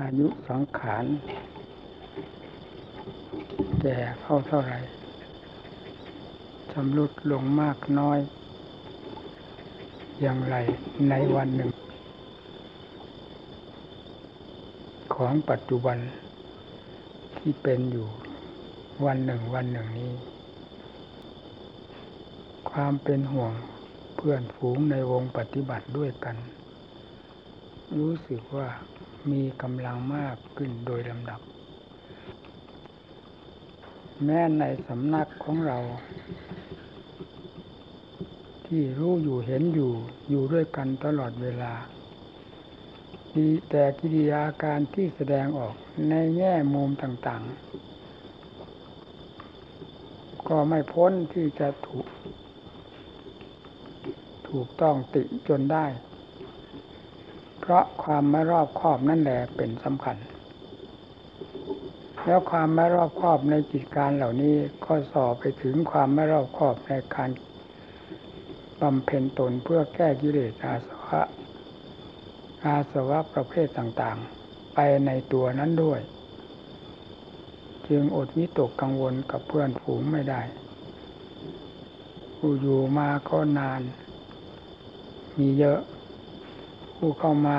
อายุสังขารแก่เข้าเท่าไรชำรุดลงมากน้อย อย่างไรในวันหนึ่ง ของปัจจุบันที่เป็นอยู่วันหนึ่งวันหนึ่งนี้ ความเป็นห่วงเพื่อนฝูงในวงปฏิบัติด้วยกัน รู้สึกว่า มีกำลังมากขึ้นโดยลำดับ แม้ในสำนักของเรา ที่รู้อยู่เห็นอยู่อยู่ด้วยกันตลอดเวลาดีแต่กิริยาการที่แสดงออกในแง่มุมต่างๆ ก็ไม่พ้นที่จะถูก ถูกต้องติจนได้ เพราะความไม่รอบคอบนั่นแหละเป็นสำคัญ แล้วความไม่รอบคอบในจิตการเหล่านี้ก็สอบไปถึงความไม่รอบคอบในการบำเพ็ญตนเพื่อแก้กิเลสอาสวะ อาสวะประเภทต่างๆ ไปในตัวนั้นด้วย จึงอดวิตกกังวลกับเพื่อนฝูงไม่ได้ผู้อยู่มาก็นาน มีเยอะ ผู้เข้ามา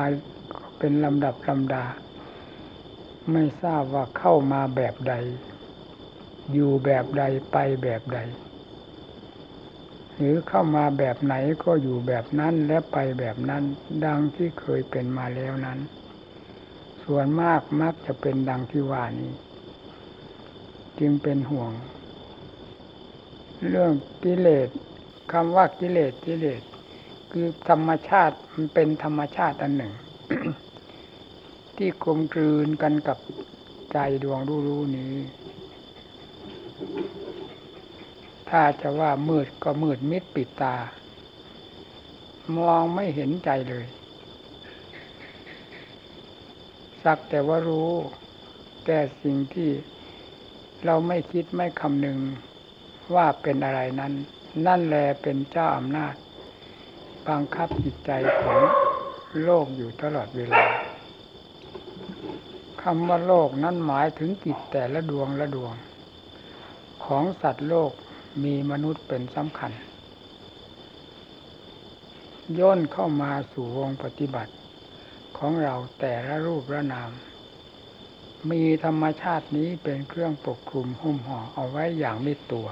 เป็นลำดับลำดา ไม่ทราบว่าเข้ามาแบบใด อยู่แบบใดไปแบบใด หรือเข้ามาแบบไหนก็อยู่แบบนั้นและไปแบบนั้น ดังที่เคยเป็นมาแล้วนั้น ส่วนมากมักจะเป็นดังที่ว่านี้ จึงเป็นห่วง เรื่องกิเลสคำว่ากิเลสกิเลส คือธรรมชาติมันเป็นธรรมชาติอันหนึ่ง ที่กลมกลืนกันกับใจดวงรู้รู้นี้ ถ้าจะว่ามืดก็มืดมิดปิดตา มองไม่เห็นใจเลย สักแต่ว่ารู้ แต่สิ่งที่เราไม่คิดไม่คำนึงว่าเป็นอะไรนั้น นั่นแหละเป็นเจ้าอำนาจ บังคับจิตใจของโลกอยู่ตลอดเวลาคำว่าโลกนั้นหมายถึงจิตแต่ละดวงละดวง ของสัตว์โลกมีมนุษย์เป็นสำคัญ ย่นเข้ามาสู่วงปฏิบัติของเราแต่ละรูปละนาม มีธรรมชาตินี้เป็นเครื่องปกคลุมหุ้มห่อเอาไว้อย่างมิดตัว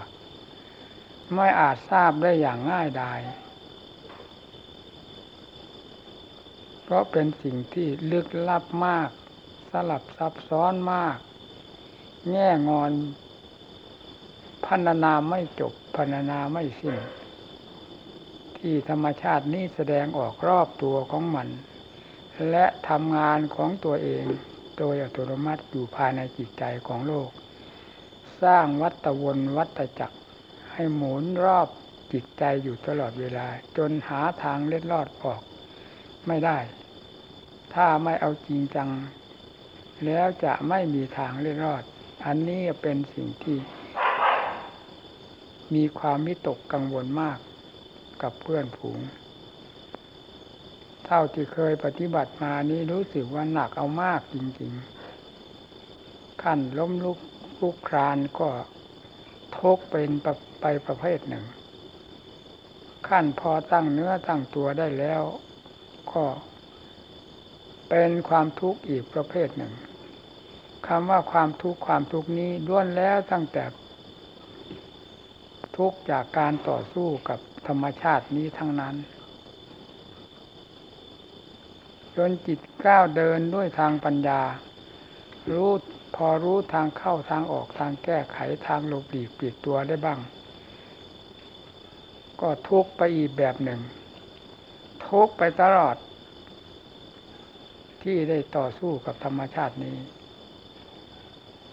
ไม่อาจทราบได้อย่างง่ายดายเพ ราะเป็นสิ่งที่ลึกลับมาก สลับซับซ้อนมาก แง่งอนพันนาไม่จบพันนาไม่สิ้น ที่ธรรมชาตินี้แสดงออกรอบตัวของมัน และทำงานของตัวเองโดยอัตโนมัติอยู่ภายในจิตใจของโลก สร้างวัตวนวัตจักร ให้หมุนรอบจิตใจอยู่ตลอดเวลา จนหาทางเล็ดลอดออกไม่ได้ ถ้าไม่เอาจริงจัง แล้วจะไม่มีทางเล็ดรอด อันนี้เป็นสิ่งที่ มีความมิตกกังวลมากกับเพื่อนผูง เท่าที่เคยปฏิบัติมานี้รู้สึกว่าหนักเอามากจริง ๆ ขั้นล้มลุกลุกครานก็ทกเป็นไปประเภทหนึ่ง ขั้นพอตั้งเนื้อตั้งตัวได้แล้ว ก็ เป็นความทุกข์อีกประเภทหนึ่งคำว่าความทุกข์ความทุกข์นี้ล้วนแล้วตั้งแต่ ทุกข์จากการต่อสู้กับธรรมชาตินี้ทั้งนั้น จนจิตก้าวเดินด้วยทางปัญญา รู้พอรู้ทางเข้าทางออกทางแก้ไขทางหลบหลีกปิดตัวได้บ้าง ก็ทุกไปอีกแบบหนึ่ง ทุกไปตลอด ที่ได้ต่อสู้กับธรรมชาตินี้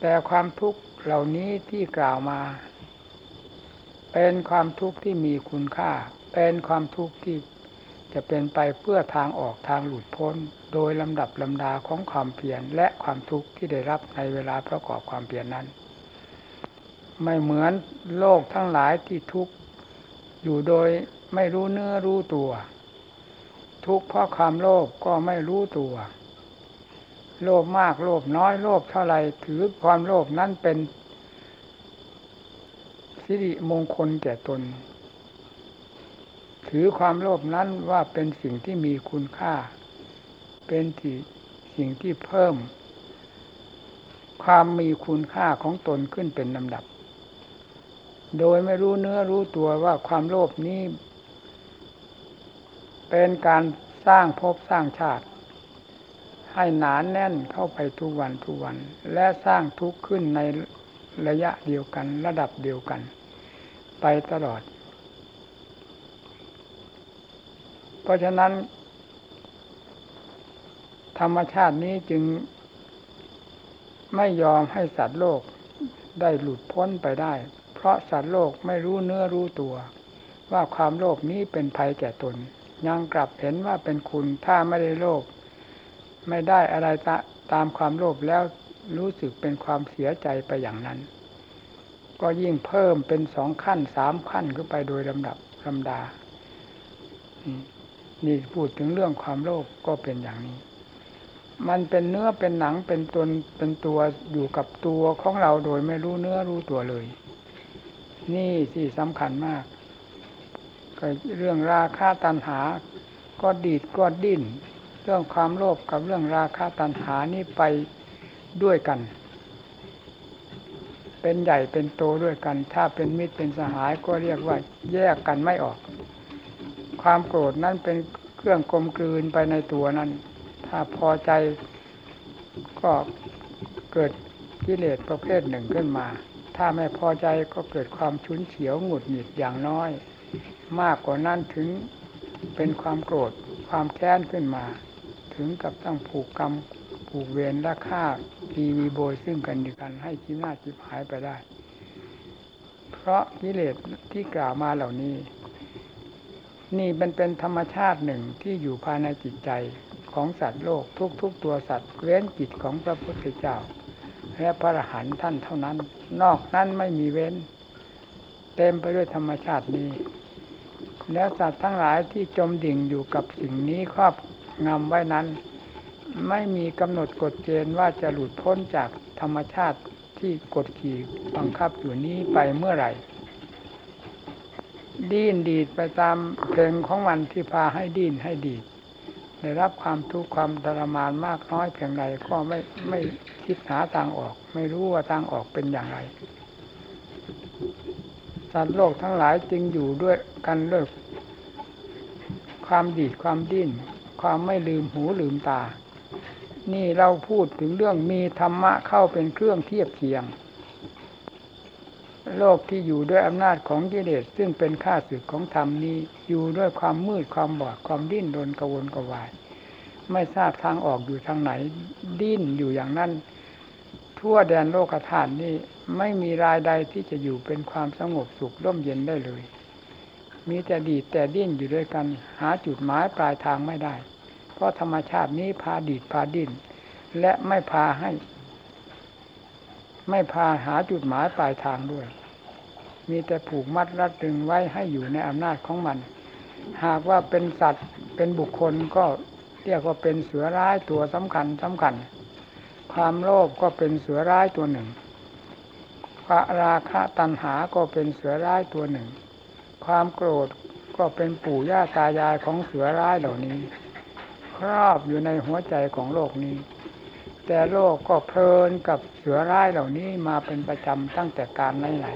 แต่ความทุกข์เหล่านี้ที่กล่าวมา เป็นความทุกข์ที่มีคุณค่า เป็นความทุกข์ที่จะเป็นไปเพื่อทางออกทางหลุดพ้น โดยลำดับลำดาของความเพียรและความทุกข์ที่ได้รับในเวลาประกอบความเพียรนนั้น ไม่เหมือนโลกทั้งหลายที่ทุกข์อยู่โดยไม่รู้เนื้อรู้ตัว ทุกข์เพราะความโลภก็ไม่รู้ตัว โลภมากโลภน้อยโลภเท่าไรถือความโลภนั้นเป็น สิริมงคลแก่ตน ถือความโลภนั้นว่าเป็นสิ่งที่มีคุณค่า เป็นที่สิ่งที่เพิ่ม ความมีคุณค่าของตนขึ้นเป็นลำดับ โดยไม่รู้เนื้อรู้ตัวว่าความโลภนี้ เป็นการสร้างภพสร้างชาติ ให้หนานแน่นเข้าไปทุกวันทุกวัน และสร้างทุกข์ขึ้นในระยะเดียวกันระดับเดียวกัน ไปตลอด เพราะฉะนั้น ธรรมชาตินี้จึงไม่ยอมให้สัตว์โลกได้หลุดพ้นไปได้ เพราะสัตว์โลกไม่รู้เนื้อรู้ตัว ว่าความโลภนี้เป็นภัยแก่ตน ยังกลับเห็นว่าเป็นคุณถ้าไม่ได้โลภ ไม่ได้อะไรตตามความโลภแล้วรู้สึกเป็นความเสียใจไปอย่างนั้น ก็ยิ่งเพิ่มเป็นสองขั้นสามขั้นขึ้นไปโดยลำดับลำดา นี่พูดถึงเรื่องความโลภก็เป็นอย่างนี้ มันเป็นเนื้อเป็นหนังเป็นตนเป็นตัวอยู่กับตัวของเราโดยไม่รู้เนื้อรู้ตัวเลย นี่สิสำคัญมากก็เรื่องราคาตันหาก็ดีดก็ดิ้น รื่องความโลภกับเรื่องราคาตันหานี่ไปด้วยกัน เป็นใหญ่เป็นโตด้วยกัน ถ้าเป็นมิตรเป็นสหายก็เรียกว่าแยกกันไม่ออก ความโกรธนั่นเป็นเครื่องกลมกลืนไปในตัวนั้น ถ้าพอใจก็เกิดกิเลสประเภทหนึ่งขึ้นมา ถ้าไม่พอใจก็เกิดความชุนเฉียวหงุดหงิดอย่างน้อย มากกว่านั้นถึงเป็นความโกรธความแค้นขึ้นมา ถึงกับต้องผูกกรรมผูกเวรและฆ่าทีวีโบยซึ่งกันดีกันให้ชิมหน้าชีพหายไปได้ เพราะกิเลสที่กล่าวมาเหล่านี้ นี่เป็นเป็นธรรมชาติหนึ่งที่อยู่ภายในจิตใจของสัตว์โลกทุกๆตัวสัตว์เว้นจิตของพระพุทธเจ้า และพระอรหันต์ท่านเท่านั้น นอกนั้นไม่มีเว้น เต็มไปด้วยธรรมชาตินี้ แล้วสัตว์ทั้งหลายที่จมดิ่งอยู่กับสิ่งนี้ครอบ งำไว้นั้น ไม่มีกำหนดกฎเกณฑ์ว่าจะหลุดพ้นจากธรรมชาติที่กดขี่บังคับอยู่นี้ไปเมื่อไหร่ ดิ้นดีดไปตามเพลงของมันที่พาให้ดิ้นให้ดีดได้รับความทุกข์ความทรมานมากน้อยเพียงไรก็ไม่ไม่คิดหาทางออก ไม่รู้ว่าทางออกเป็นอย่างไรสัตว์โลกทั้งหลายจึงอยู่ด้วยกันด้วยความดีดความดิ้น ความไม่ลืมหูลืมตา นี่เราพูดถึงเรื่องมีธรรมะเข้าเป็นเครื่องเทียบเคียง โลกที่อยู่ด้วยอำนาจของกิเลสซึ่งเป็นข้าศึกของธรรมนี้อยู่ด้วยความมืดความบอดความดิ้นรนกระวนกระวาย ไม่ทราบทางออกอยู่ทางไหน ดิ้นอยู่อย่างนั้น ทั่วแดนโลกธาตุนี้ไม่มีรายใดที่จะอยู่เป็นความสงบสุขร่มเย็นได้เลย มีแต่ดีดแต่ดิ้นอยู่ด้วยกัน หาจุดหมายปลายทางไม่ได้ เพราะธรรมชาตินี้พาดีดพาดิ้นและไม่พาให้ ไม่พาหาจุดหมายปลายทางด้วย มีแต่ผูกมัดรัดดึงไว้ให้อยู่ในอำนาจของมัน หากว่าเป็นสัตว์เป็นบุคคลก็เรียกว่าเป็นเสือร้ายตัวสำคัญสำคัญ ความโลภก็เป็นเสือร้ายตัวหนึ่งพระราคะตัณหาก็เป็นเสือร้ายตัวหนึ่ง ความโกรธก็เป็นปู่ย่าตายายของเสือร้ายเหล่านี้ ครอบอยู่ในหัวใจของโลกนี้ แต่โลกก็เพลินกับเสือร้ายเหล่านี้มาเป็นประจำตั้งแต่การไหน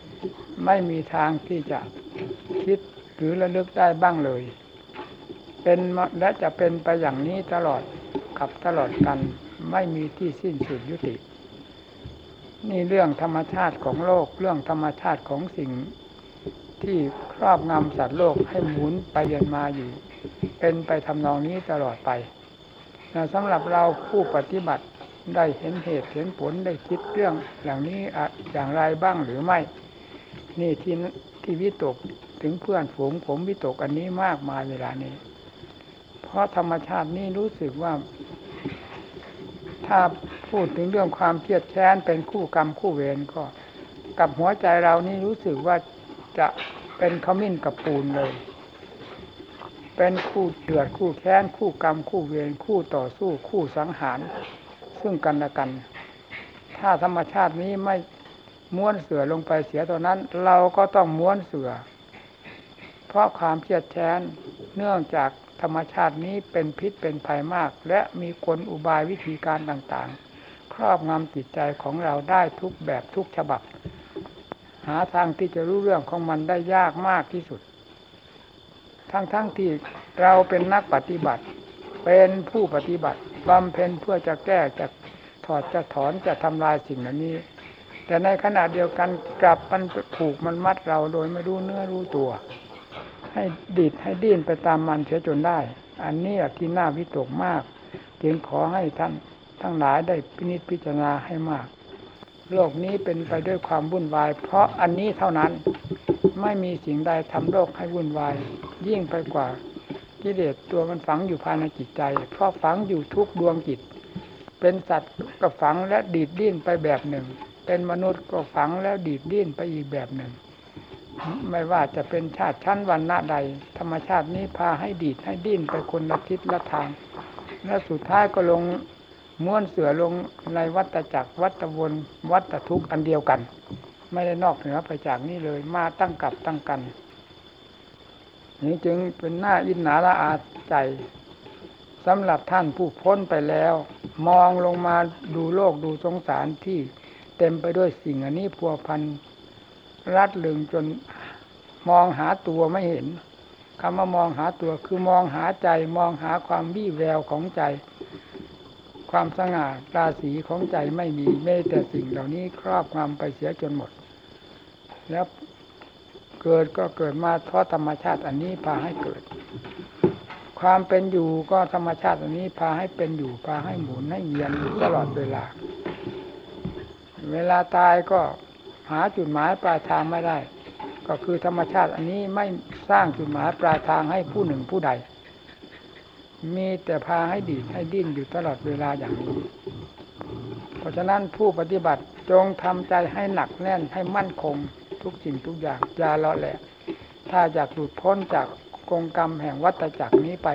ๆไม่มีทางที่จะคิดหรือระลึกได้บ้างเลย เป็นและจะเป็นไปอย่างนี้ตลอดกับตลอดกันไม่มีที่สิ้นสุดยุติ นี่เรื่องธรรมชาติของโลกเรื่องธรรมชาติของสิ่ง ที่ครอบงำสัตว์โลกให้หมุนไปเยือนมาอยู่ เป็นไปทำนองนี้ตลอดไปสำหรับเราผู้ปฏิบัติได้เห็นเหตุเห็นผลได้คิดเรื่องอย่างนี้อย่างไรบ้างหรือไม่ นี่ที่ที่วิตกถึงเพื่อนฝูงผมวิตกอันนี้มากมายเวลานี้ เพราะธรรมชาตินี้รู้สึกว่า ถ้าพูดถึงเรื่องความเครียดแค้นเป็นคู่กรรมคู่เวรก็ กับหัวใจเรานี่รู้สึกว่า จะเป็นขมิ้นกับปูนเลย เป็นคู่เดือดคู่แค้นคู่กรรมคู่เวรคู่ต่อสู้คู่สังหาร ซึ่งกันและกัน ถ้าธรรมชาตินี้ไม่ม้วนเสือลงไปเสียตอนนั้น เราก็ต้องม้วนเสือ เพราะความเครียดแค้นเนื่องจากธรรมชาตินี้เป็นพิษเป็นภัยมาก และมีกลอุบายวิธีการต่างๆ ครอบงำจิตใจของเราได้ทุกแบบทุกฉบับ หาทางที่จะรู้เรื่องของมันได้ยากมากที่สุด ทั้งๆทที่เราเป็นนักปฏิบัติ เป็นผู้ปฏิบัติบำเพ็ญเพื่อจะแก้จะถอดจะถอนจะทำลายสิ่งเหล่านี้ แต่ในขณะเดียวกันกลับมันผูกมันมัดเราโดยไม่รู้เนื้อรู้ตัว ให้ดิดให้ดิ้นไปตามมันเสียจนได้ อันนี้ที่น่าวิตกมาก จึงขอให้ท่านทั้งหลายได้พินิจพิจารณาให้มาก โลกนี้เป็นไปด้วยความวุ่นวาย เพราะอันนี้เท่านั้นไม่มีสิ่งใดทำโลกให้วุ่นวาย ยิ่งไปกว่ากิเลสตัวมันฝังอยู่ภายในจิตใจ เพราะฝังอยู่ทุกดวงจิต เป็นสัตว์ก็ฝังและดีดดิ้นไปแบบหนึ่ง เป็นมนุษย์ก็ฝังแล้วดีดดิ้นไปอีกแบบหนึ่ง ไม่ว่าจะเป็นชาติชั้นวันณะใด ธรรมชาตินี้พาให้ดีดให้ดิ้นไปคนละทิศละทาง และสุดท้ายก็ลง ม้วนเสือลงในวัฏจักรวัฏวนวัฏทุกข์อันเดียวกัน ไม่ได้นอกเหนือไปจากนี้เลยมาตั้งกับตั้งกันนี่จึงเป็นหน้าอินหนาละอาใจสำหรับท่านผู้พ้นไปแล้ว มองลงมาดูโลกดูสงสารที่เต็มไปด้วยสิ่งอันนี้พัวพันรัดลึงจนมองหาตัวไม่เห็นคำว่ามองหาตัวคือมองหาใจมองหาความวี่แววของใจ ความสง่าราศีของใจไม่มีแม้แต่สิ่งเหล่านี้ครอบงำไปเสียจนหมด แล้วเกิดก็เกิดมาเพราะธรรมชาติอันนี้พาให้เกิด ความเป็นอยู่ก็ธรรมชาติอันนี้พาให้เป็นอยู่พาให้หมุนให้เวียนตลอดเวลา เวลาตายก็หาจุดหมายปลายทางไม่ได้ ก็คือธรรมชาติอันนี้ไม่สร้างจุดหมายปลายทางให้ผู้หนึ่งผู้ใด มีแต่พาให้ดีดให้ดิ้นอยู่ตลอดเวลาอย่างนี้ เพราะฉะนั้นผู้ปฏิบัติจงทำใจให้หนักแน่นให้มั่นคงทุกสิ่งทุกอย่างอย่าเละแหละ ถ้าอยากหลุดพ้นจากกงกรรมแห่งวัฏจักรนี้ไป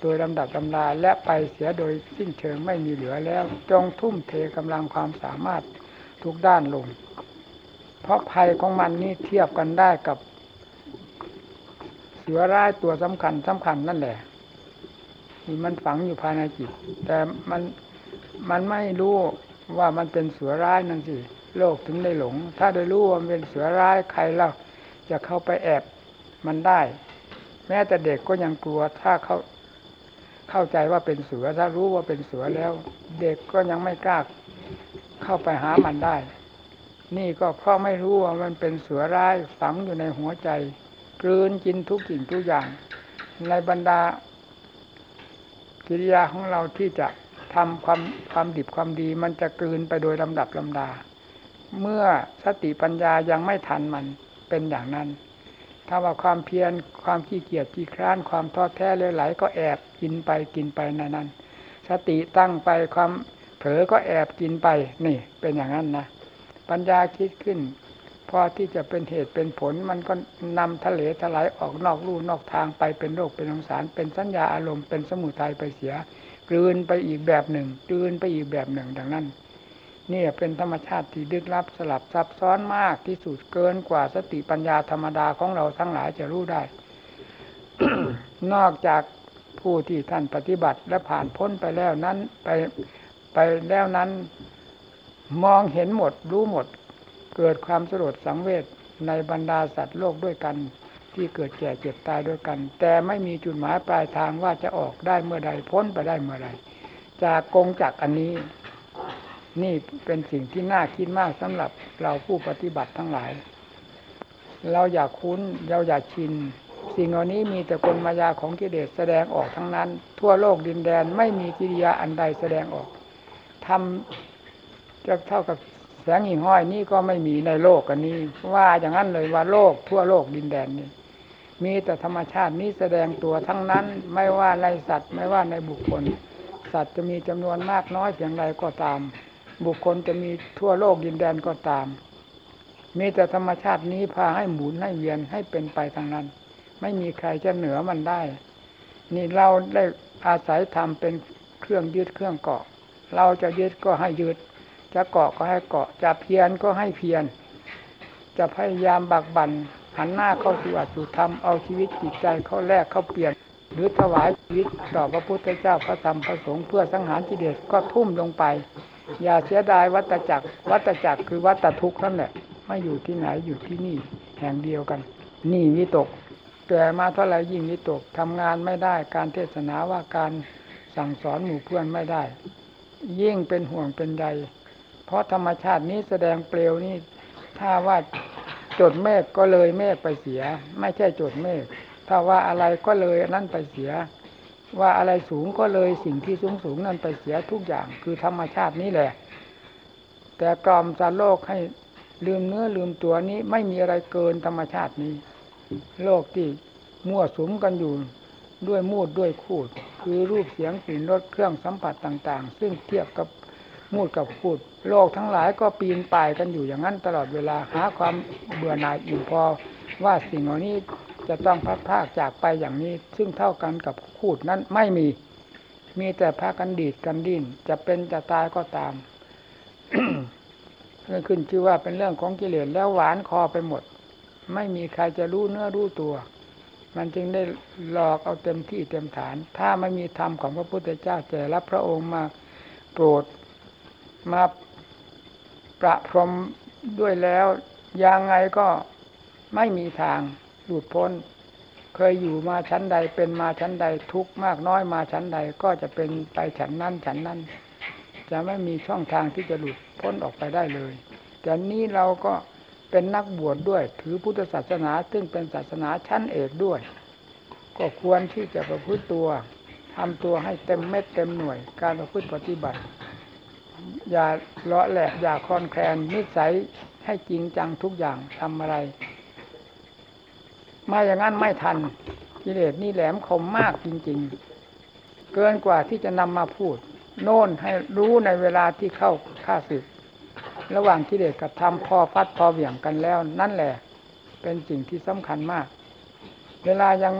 โดยลำดับลำดาและไปเสียโดยสิ้นเชิงไม่มีเหลือแล้ว จงทุ่มเทกำลังความสามารถทุกด้านลง เพราะภัยของมันนี่เทียบกันได้กับเสือร้ายตัวสำคัญสำคัญนั่นแหละ มันฝังอยู่ภายในจิต แต่มันมันไม่รู้ว่ามันเป็นเสือร้ายนั่นสิโลกถึงได้หลง ถ้าได้รู้ว่ามันเป็นเสือร้ายใครเล่าจะเข้าไปแอบมันได้ แม้แต่เด็กก็ยังกลัวถ้าเขาเข้าใจว่าเป็นเสือถ้ารู้ว่าเป็นเสือแล้ว เด็กก็ยังไม่กล้าเข้าไปหามันได้ นี่ก็เพราะไม่รู้ว่ามันเป็นเสือร้ายฝังอยู่ในหัวใจกลืนกินทุกสิ่งทุกอย่าง ในบรรดา กิริยาของเราที่จะทำความความดิบความดี มันจะกลืนไปโดยลำดับลำดา เมื่อสติปัญญายังไม่ทันมันเป็นอย่างนั้น ถ้าว่าความเพียรความขี้เกียจขี้คร้านความท้อแท้เลื่อไหลก็แอบกินไปกินไปในนั้น สติตั้งไปความเผลอก็แอบกินไปนี่เป็นอย่างนั้นนะปัญญาคิดขึ้น พอที่จะเป็นเหตุเป็นผลมันก็นำทะเลถลายออกนอกลู่นอกทางไปเป็นโรคเป็นสงสาร เป็นสัญญาอารมณ์เป็นสมุทัยไปเสียกลืนไปอีกแบบหนึ่งกลืนไปอีกแบบหนึ่งดังนั้นนี่เป็นธรรมชาติที่ดึกลับสลับซับซ้อนมากที่สุดเกินกว่าสติปัญญาธรรมดาของเราทั้งหลายจะรู้ได้ นอกจากผู้ที่ท่านปฏิบัติและผ่านพ้นไปแล้วนั้นไปไปแล้วนั้น มองเห็นหมดรู้หมด เกิดความสลดสังเวชในบรรดาสัตว์โลกด้วยกัน ที่เกิดแก่เจ็บตายด้วยกัน แต่ไม่มีจุดหมายปลายทางว่าจะออกได้เมื่อใดพ้นไปได้เมื่อใดจากกงจากอันนี้ นี่เป็นสิ่งที่น่าคิดมากสำหรับเราผู้ปฏิบัติทั้งหลาย เราอยากคุ้นเราอยากชิน สิ่งเหล่านี้มีแต่คนมายาของกิเลสแสดงออกทั้งนั้น ทั่วโลกดินแดนไม่มีกิริยาอันใดแสดงออกทำจะเท่ากับส งหิ่งห้อยนี่ก็ไม่มีในโลกอันนี้ ว่าอย่างนั้นเลยว่าโลกทั่วโลกดินแดนนี้มีแต่ธรรมชาตินี้แสดงตัวทั้งนั้นไม่ว่าในสัตว์ไม่ว่าในบุคคล สัตว์จะมีจำนวนมากน้อยเพียงไรก็ตาม บุคคลจะมีทั่วโลกดินแดนก็ตาม มีแต่ธรรมชาตินี้พาให้หมุนให้เวียนให้เป็นไปทางนั้น ไม่มีใครจะเหนือมันได้ นี่เราได้อาศัยทำเป็นเครื่องยึดเครื่องเกาะ เราจะยึดก็ให้ยึด จะเกาะก็ให้เกาะ จะเพียรก็ให้เพียร จะพยายามบักบันหันหน้าเข้าสู่อัตสุธรรม เอาชีวิตจิตใจเข้าแลกเข้าเปลี่ยน หรือถวายชีวิตต่อพระพุทธเจ้าพระธรรมพระสงฆ์เพื่อสังหารกิเลสก็ทุ่มลงไป อย่าเสียดายวัตจักร วัตจักรคือวัตทุกข์นั่นแหละ ไม่อยู่ที่ไหนอยู่ที่นี่แห่งเดียวกัน นี่วิตกแก่มาเท่าไหร่ยิ่งวิตกทำงานไม่ได้ การเทศนาว่าการสั่งสอนหมู่เพื่อนไม่ได้ ยิ่งเป็นห่วงเป็นใย เพราะธรรมชาตินี้แสดงเปลวนี่ ถ้าว่าจดเมฆก็เลยเมฆไปเสีย ไม่ใช่จดเมฆถ้าว่าอะไรก็เลยนั่นไปเสีย ว่าอะไรสูงก็เลยสิ่งที่สูงสูงนั่นไปเสียทุกอย่างคือธรรมชาตินี้แหละ แต่กล่อมสัตว์โลกให้ลืมเนื้อลืมตัวนี้ไม่มีอะไรเกินธรรมชาตินี้ โลกที่มั่วสุมกันอยู่ด้วยมูดด้วยคูด คือรูปเสียงกลิ่นรสเครื่องสัมผัสต่าง ๆ ซึ่งเทียบกับ มูดกับคูด โลกทั้งหลายก็ปีนป่ายกันอยู่อย่างนั้นตลอดเวลาหาความเบื่อหน่ายอิ่มพอว่าสิ่งเหล่านี้จะต้องพัดพากจากไปอย่างนี้ ซึ่งเท่ากันกับคูดนั้นไม่มี มีแต่พากันดีดกันดิ้นจะเป็นจะตายก็ตามเรื่องขึ้นชื่อว่าเป็นเรื่องของกิเลสแล้วหวานคอไปหมด ไม่มีใครจะรู้เนื้อรู้ตัว มันจึงได้หลอกเอาเต็มที่เต็มฐาน ถ้าไม่มีธรรมของพระพุทธเจ้าแจรับพระองค์มาโปรด มาประพรมด้วยแล้วยังไงก็ไม่มีทางหลุดพ้น เคยอยู่มาชั้นใดเป็นมาชั้นใดทุกข์มากน้อยมาชั้นใดก็จะเป็นไปฉันนั้นฉันนั้น จะไม่มีช่องทางที่จะหลุดพ้นออกไปได้เลย แต่นี้เราก็เป็นนักบวชดด้วย ถือพุทธศาสนาซึ่งเป็นศาสนาชั้นเอกด้วย ก็ควรที่จะประพฤติตัวทำตัวให้เต็มเม็ดเต็มหน่วยการประพฤติปฏิบัติ อย่าเลาะแหลกอย่าคลอนแคลนนิสัยให้จริงจังทุกอย่างทำอะไร มาอย่างนั้นไม่ทันกิเลสนี่แหลมคมมากจริง ๆ เกินกว่าที่จะนำมาพูด โน่นให้รู้ในเวลาที่เข้าค่าศึก ระหว่างกิเลสกับธรรมพอฟัดพอเหวี่ยงกันแล้ว นั่นแหละ เป็นสิ่งที่สำคัญมาก เวลายัง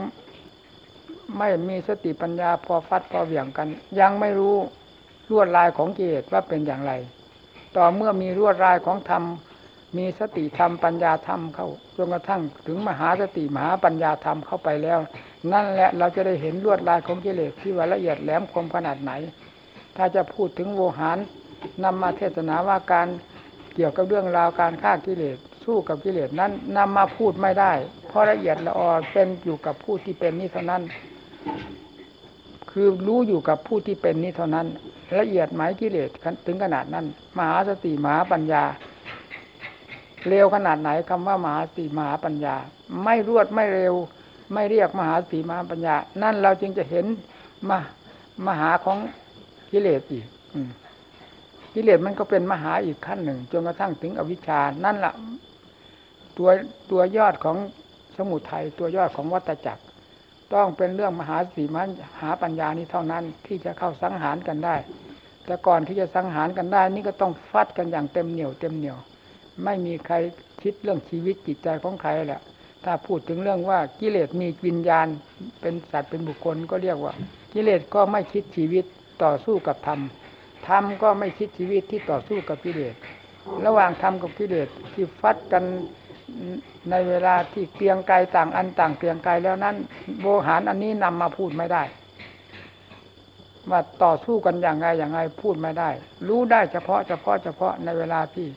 ไม่มีสติปัญญาพอฟัดพอเหวี่ยงกัน ยังไม่รู้ ลวดลายของกิเลสว่าเป็นอย่างไร ต่อเมื่อมีลวดลายของธรรม มีสติธรรมปัญญาธรรมเข้าจนกระทั่งถึงมหาสติมหาปัญญาธรรมเข้าไปแล้ว นั่นแหละเราจะได้เห็นลวดลายของกิเลสที่ว่าละเอียดแหลมคมขนาดไหน ถ้าจะพูดถึงโวหารนำมาเทศนาว่าการเกี่ยวกับเรื่องราวการฆ่ากิเลสสู้กับกิเลสนั้นนำมาพูดไม่ได้ เพราะละเอียดละออเป็นอยู่กับผู้ที่เป็นนี้เท่านั้น คือรู้อยู่กับผู้ที่เป็นนี้เท่านั้น ละเอียดไหมกิเลสถึงขนาดนั้น มหาสติมหาปัญญาเร็วขนาดไหนคำว่ามหาสติมหาปัญญา ไม่รวดไม่เร็ว ไม่เรียกมหาสติมหาปัญญา นั่นเราจึงจะเห็นมามหาของกิเลสอีกกิเลสมันก็เป็นมหาอีกขั้นหนึ่งจนกระทั่งถึงอวิชชานั่นแหละตัวตัวยอดของสมุทัยตัวยอดของวัตจักร ต้องเป็นเรื่องมหาสีมันหาปัญญานี้เท่านั้นที่จะเข้าสังหารกันได้ แต่ก่อนที่จะสังหารกันได้ นี่ก็ต้องฟัดกันอย่างเต็มเหนียวเต็มเหนียว ไม่มีใครคิดเรื่องชีวิตจิตใจของใครแหละถ้าพูดถึงเรื่องว่ากิเลสมีวิญญาณ เป็นสัตว์เป็นบุคคลก็เรียกว่า กิเลสก็ไม่คิดชีวิตต่อสู้กับธรรมธรรมก็ไม่คิดชีวิตที่ต่อสู้กับกิเลสระหว่างธรรมกับกิเลสที่ฟัดกัน ในเวลาที่เกรียงไกลต่างอันต่างเกรียงไกลแล้วนั้นโบหารอันนี้นำมาพูดไม่ได้ว่าต่อสู้กันอย่างไรอย่างไรพูดไม่ได้ รู้ได้เฉพาะเฉพาะเฉพาะในเวลาที่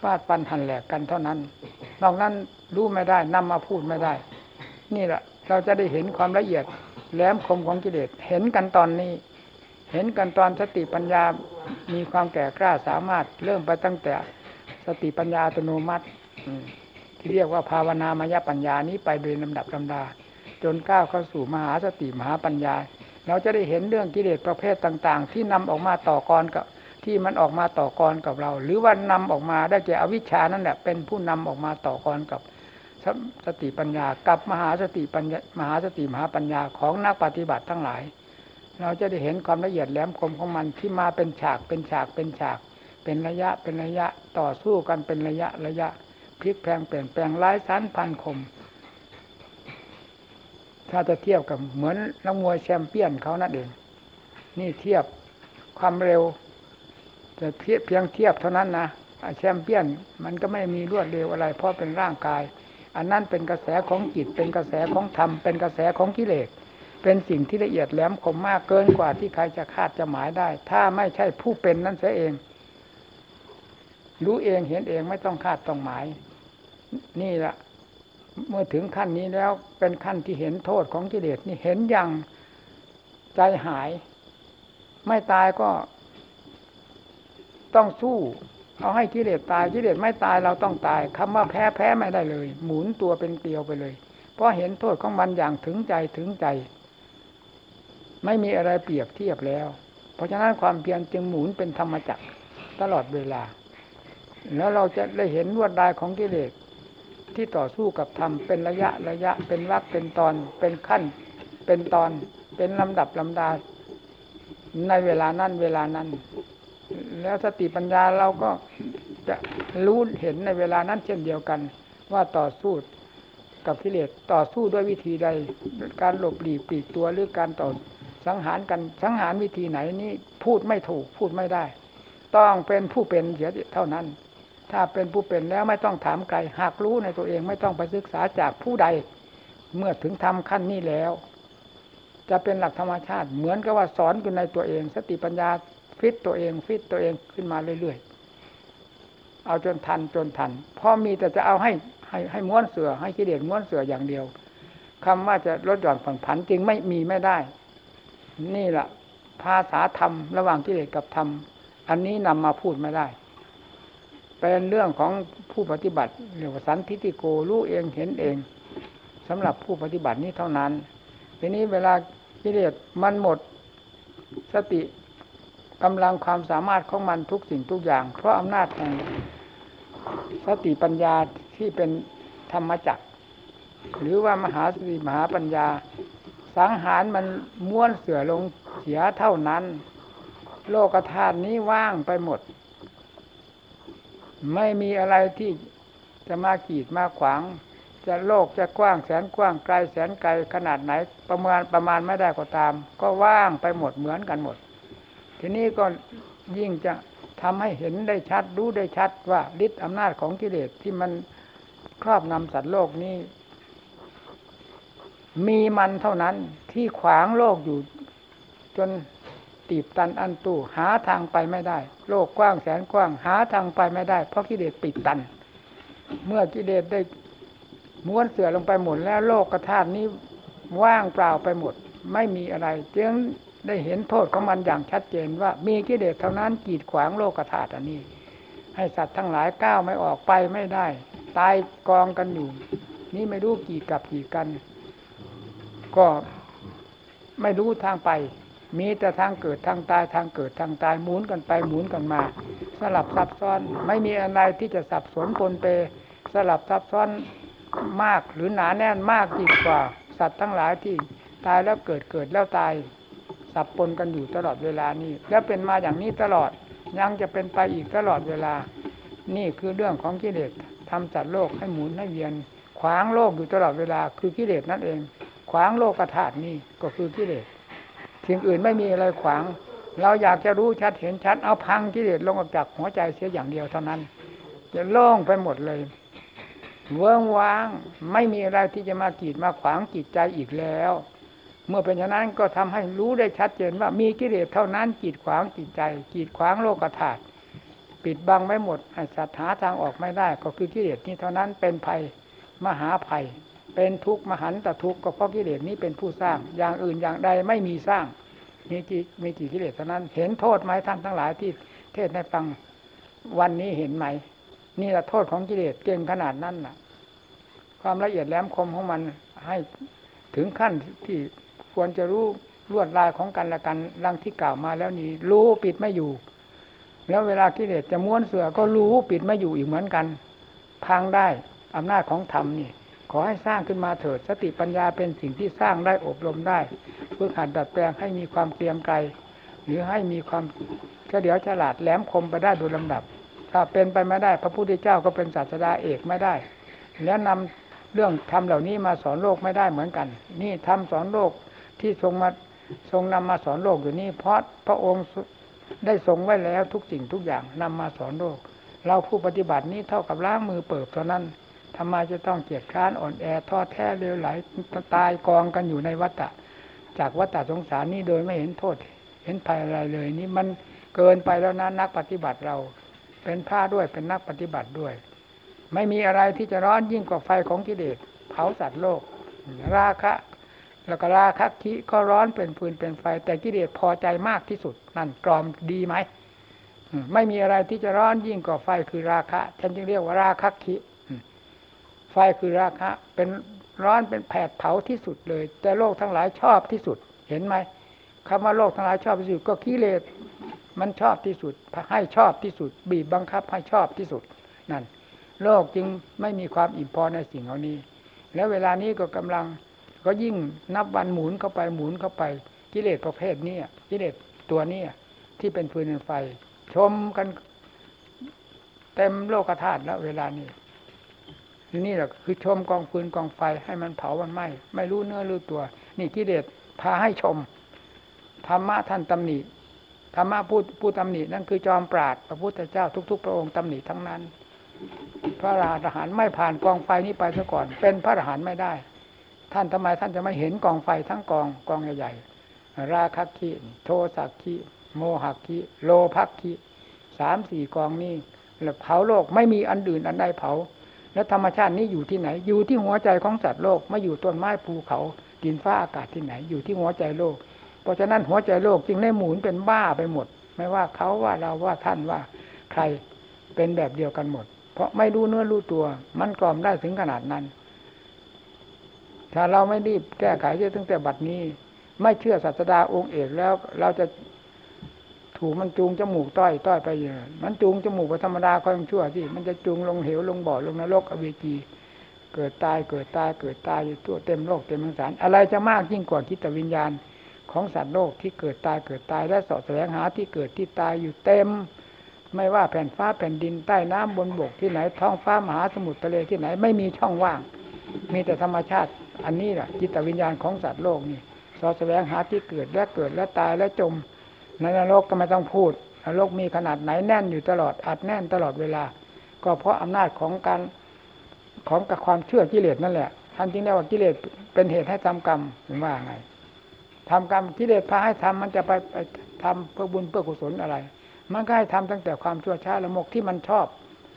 ฟาดปันหันแหลกกันเท่านั้น นอกนั้นรู้ไม่ได้นำมาพูดไม่ได้ นี่แหละ เราจะได้เห็นความละเอียดแหลมคมของกิเลสเห็นกันตอนนี้ เห็นกันตอนสติปัญญามีความแก่กล้าสามารถเริ่มไปตั้งแต่สติปัญญาอัตโนมัติ ที่เรียกว่าภาวนามยปัญญานี้ไปโดยลำดับลำดา จนก้าวเข้าสู่มหาสติมหาปัญญา เราจะได้เห็นเรื่องกิเลสประเภทต่าง ๆ ที่นำออกมาต่อกรกับที่มันออกมาต่อกรกับเรา หรือว่านำออกมาได้แก่อวิชชานั่นแหละเป็นผู้นำออกมาต่อกรกับสติปัญญากับมหาสติปัญญามหาสติมหาปัญญาของนักปฏิบัติทั้งหลาย เราจะได้เห็นความละเอียดแหลมคมของมันที่มาเป็นฉากเป็นฉากเป็นฉาก เป็นระยะเป็นระยะต่อสู้กันเป็นระยะระยะ พลิกแพลงเปลี่ยนแปลงร้ายสันพันคม ถ้าจะเทียบกับเหมือนนักมวยแชมเปี้ยนเขานั่นเอง นี่เทียบความเร็วแต่เพียเพียงเทียบเท่านั้นนะแชมเปี้ยนมันก็ไม่มีรวดเร็วอะไร เพราะเป็นร่างกาย อันนั้นเป็นกระแสของจิตเป็นกระแสของธรรมเป็นกระแสของกิเลสเป็นสิ่งที่ละเอียดแหลมคมมากเกินกว่าที่ใครจะคาดจะหมายได้ ถ้าไม่ใช่ผู้เป็นนั่นเสียเอง รู้เองเห็นเองไม่ต้องคาดต้องหมาย นี่แหละเมื่อถึงขั้นนี้แล้วเป็นขั้นที่เห็นโทษของกิเลสนี่เห็นอย่างใจหาย ไม่ตายก็ต้องสู้ เอาให้กิเลสตายกิเลสไม่ตายเราต้องตายคำว่าแพ้แพ้ไม่ได้เลย หมุนตัวเป็นเกลียวไปเลย เพราะเห็นโทษของมันอย่างถึงใจถึงใจ ไม่มีอะไรเปรียบเทียบแล้ว เพราะฉะนั้นความเพียรจึงหมุนเป็นธรรมจักรตลอดเวลา แล้วเราจะได้เห็นวดลายของกิเลส ที่ต่อสู้กับธรรมเป็นระยะระยะเป็นวักเป็นตอนเป็นขั้น เป็นตอนเป็นลำดับลำดา ในเวลานั้นเวลานั้น แล้วสติปัญญาเราก็จะรู้เห็นในเวลานั้นเช่นเดียวกัน ว่าต่อสู้กับกิเลสต่อสู้ด้วยวิธีใด การหลบหลีกปีกตัวหรือการต่อสังหารกันสังหารวิธีไหนนี้พูดไม่ถูกพูดไม่ได้ ต้องเป็นผู้เป็นเสียเท่านั้น ถ้าเป็นผู้เป็นแล้วไม่ต้องถามใครหากรู้ในตัวเองไม่ต้องไปศึกษาจากผู้ใด เมื่อถึงทำขั้นนี้แล้ว จะเป็นหลักธรรมชาติ เหมือนกับว่าสอนอยู่ในตัวเอง สติปัญญาฟิตตัวเองฟิตตัวเองขึ้นมาเรื่อยๆเอาจนทันจนทันพอมีแต่จะเอาให้ให้ให้ม้วนเสือให้กิเลสม้วนเสืออย่างเดียวคำว่าจะลดหย่อนผ่อนผันจริงไม่มีไม่ได้ นี่แหละภาษาธรรมระหว่างกิเลสกับธรรมอันนี้นำมาพูดไม่ได้ เป็นเรื่องของผู้ปฏิบัติเรียกว่าสันทิติโกรู้เองเห็นเองสำหรับผู้ปฏิบัตินี้เท่านั้น ทีนี้เวลากิเลสมันหมดสติกำลังความสามารถของมันทุกสิ่งทุกอย่าง เพราะอำนาจแห่งสติปัญญาที่เป็นธรรมจักร หรือว่ามหาสติมหาปัญญา สังหารมันม้วนเสือลงเสียเท่านั้น โลกธาตุนี้ว่างไปหมด ไม่มีอะไรที่จะมากีดมาขวาง จะโลกจะกว้างแสนกว้างไกลแสนไกลขนาดไหน ประมาณประมาณไม่ได้ก็ตาม ก็ว่างไปหมดเหมือนกันหมด ทีนี้ก็ยิ่งจะทำให้เห็นได้ชัดรู้ได้ชัดว่าฤทธิ์อำนาจของกิเลสที่มันครอบงำสัตว์โลกนี้ มีมันเท่านั้นที่ขวางโลกอยู่จน ตีบตันอันตู้หาทางไปไม่ได้ โลกกว้างแสนกว้าง หาทางไปไม่ได้ เพราะกิเลสปิดตัน เมื่อกิเลสได้ม้วนเสือลงไปหมดแล้วโลกกระธาตุนี้ว่างเปล่าไปหมด ไม่มีอะไรจึงได้เห็นโทษของมันอย่างชัดเจนว่ามีกิเลสเท่านั้นกีดขวางโลกธาตุอันนี้ ให้สัตว์ทั้งหลายก้าวไม่ออกไปไม่ได้ ตายกองกันอยู่ นี่ไม่รู้กี่กับกี่กัน ก็ไม่รู้ทางไป มีแต่ทางเกิดทางตายทางเกิดทางตายหมุนกันไปหมุนกันมา สลับซับซ้อน ไม่มีอะไรที่จะสับสนปนเป สลับซับซ้อนมากหรือหนาแน่นมากยิ่งกว่า สัตว์ทั้งหลายที่ตายแล้วเกิดเกิดแล้วตาย สับปนกันอยู่ตลอดเวลานี้แล้วเป็นมาอย่างนี้ตลอดยังจะเป็นไปอีกตลอดเวลา นี่คือเรื่องของกิเลสทำจัดโลกให้หมุนให้เวียน ขวางโลกอยู่ตลอดเวลา คือกิเลสนั่นเอง ขวางโลกธาตุนี่ก็คือกิเลส สิ่งอื่นไม่มีอะไรขวาง เราอยากจะรู้ชัดเห็นชัด เอาพังกิเลสลงออกจากหัวใจเสียอย่างเดียวเท่านั้นจะโล่งไปหมดเลย เวิ้งว้างไม่มีอะไรที่จะมากีดมาขวางจิตใจอีกแล้ว เมื่อเป็นอย่างนั้นก็ทำให้รู้ได้ชัดเจนว่ามีกิเลสเท่านั้นกีดขวางจิตใจ กีดขวางโลกธาตุปิดบังไม่หมดให้สัตว์หาทางออกไม่ได้ ก็คือกิเลสนี้เท่านั้นเป็นภัยมหาภัย เป็นทุกข์มหันตทุกข์ก็เพราะกิเลสนี้เป็นผู้สร้าง อย่างอื่นอย่างใดไม่มีสร้าง มีกี่มีกี่กิเลสเท่านั้น เห็นโทษไหมท่านทั้งหลายที่เทศให้ฟังวันนี้เห็นไหม นี่แหละโทษของกิเลสเก่งขนาดนั้นน่ะ ความละเอียดแหลมคมของมันให้ถึงขั้นที่ควรจะรู้ลวดลายของกันและกันดังที่กล่าวมาแล้วนี้ รู้ปิดไม่อยู่ แล้วเวลากิเลสจะม้วนเสือก็รู้ปิดไม่อยู่อีกเหมือนกัน พังได้อำนาจของธรรมนี่ ขอให้สร้างขึ้นมาเถิดสติปัญญาเป็นสิ่งที่สร้างได้อบรมได้เพื่อหัดดัดแปลงให้มีความเตรียมไกลหรือให้มีความเฉลียวฉลาดแหลมคมไปได้โดยลำดับ ถ้าเป็นไปไม่ได้ พระพุทธเจ้าก็เป็นศาสดาเอกไม่ได้ แล้วนำเรื่องทำเหล่านี้มาสอนโลกไม่ได้เหมือนกัน นี่ทำสอนโลกที่ทรงมาทรงนำมาสอนโลกอยู่นี่เพราะพระองค์ได้ทรงไว้แล้วทุกสิ่งทุกอย่างนำมาสอนโลก เราผู้ปฏิบัตินี้เท่ากับล้างมือเปิบเท่านั้น ทำไมจะต้องเกียจคร้านอ่อนแอท้อแท้เร็วไหลตายกองกันอยู่ในวัฏฏะจากวัฏฏะสงสารนี้โดยไม่เห็นโทษ เห็นภัยอะไรเลย นี่มันเกินไปแล้วนะนักปฏิบัติเรา เป็นพระด้วยเป็นนักปฏิบัติด้วย ไม่มีอะไรที่จะร้อนยิ่งกว่าไฟของกิเลสเผาสัตว์โลก ราคะแล้วก็ราคะคิก็ร้อนเป็นฟืนเป็นไฟ แต่กิเลสพอใจมากที่สุด นั่นกรอมดีไหมไม่มีอะไรที่จะร้อนยิ่งกว่าไฟคือราคะฉันจึงเรียกว่าราคะคิ ไฟคือราคะ เป็นร้อนเป็นแผดเผาที่สุดเลย แต่โลกทั้งหลายชอบที่สุดเห็นไหมคำว่าโลกทั้งหลายชอบที่สุดก็กิเลสมันชอบที่สุดให้ชอบที่สุด บีบบังคับให้ชอบที่สุดนั่น โลกจึงไม่มีความอิ่มพอในสิ่งเหล่านี้ แล้วเวลานี้ก็กำลังก็ยิ่งนับวันหมุนเข้าไปหมุนเข้าไปกิเลสประเภทนี้กิเลสตัวนี้ที่เป็นฟืนเป็นไฟ ชมกันเต็มโลกธาตุแล้วเวลานี้ นี่แหละคือชมกองฟืนกองไฟให้มันเผามันไหม้ไม่รู้เนื้อรู้ตัว นี่กิเลสพาให้ชมธรรมะท่านตำหนิธรรมะผู้ผู้ตำหนินั่นคือจอมปราดพระพุทธเจ้าทุก ๆ พระองค์ตำหนิทั้งนั้น พระอรหันไม่ผ่านกองไฟนี้ไปซะก่อน เป็นพระอรหันไม่ได้ ท่านทำไมท่านจะไม่เห็นกองไฟทั้งกองกองใหญ่ๆราคะคิโทสักคิโมหคิโลภักคิสามสี่กองนี้แล้วเผาโลกไม่มีอันอื่นอันใดเผา แล้วธรรมชาตินี้อยู่ที่ไหน อยู่ที่หัวใจของสัตว์โลกไม่อยู่ต้นไม้ภูเขาดินฟ้าอากาศที่ไหน อยู่ที่หัวใจโลก เพราะฉะนั้นหัวใจโลกจึงได้หมุนเป็นบ้าไปหมด ไม่ว่าเขาว่าเราว่าท่านว่าใครเป็นแบบเดียวกันหมด เพราะไม่รู้เนื้อรู้ตัว มันกล่อมได้ถึงขนาดนั้น ถ้าเราไม่รีบแก้ไขเสียตั้งแต่บัดนี้ ไม่เชื่อศาสดาองค์เอกแล้วเราจะ ถูกมันจูงจมูกต้อยต้อยไปอย่างนั้นมันจูงจมูกไปธรรมดาก็ยังชั่วสิมันจะจูงลงเหวลงบ่อลงนรกอเวจี เกิดตายเกิดตายเกิดตายอยู่ตัวเต็มโลกเต็มสงสารอะไรจะมากยิ่งกว่าคิตวิญญาณของสัตว์โลกที่เกิดตายเกิดตายและสอดแสวงหาที่เกิดที่ตายอยู่เต็ม ไม่ว่าแผ่นฟ้าแผ่นดินใต้น้ำบนบกที่ไหนท้องฟ้ามหาสมุทรทะเลที่ไหนไม่มีช่องว่าง มีแต่ธรรมชาติอันนี้แหละจิตวิญญาณของสัตว์โลกนี่สอดแสวงหาที่เกิดและเกิดและตายและจม ในนรกก็ไม่ต้องพูดนรกมีขนาดไหนแน่นอยู่ตลอดอัดแน่นตลอดเวลา ก็เพราะอำนาจของการของกับความเชื่อกิเลสนั่นแหละท่านจึงได้ว่ากิเลสเป็นเหตุให้ทำกรรมถึงว่าไงทำกรรมกิเลสพาให้ทำมันจะไปไปทำเพื่อบุญเพื่อกุศลอะไร มันก็ให้ทำตั้งแต่ความชั่วช้าละมกที่มันชอบ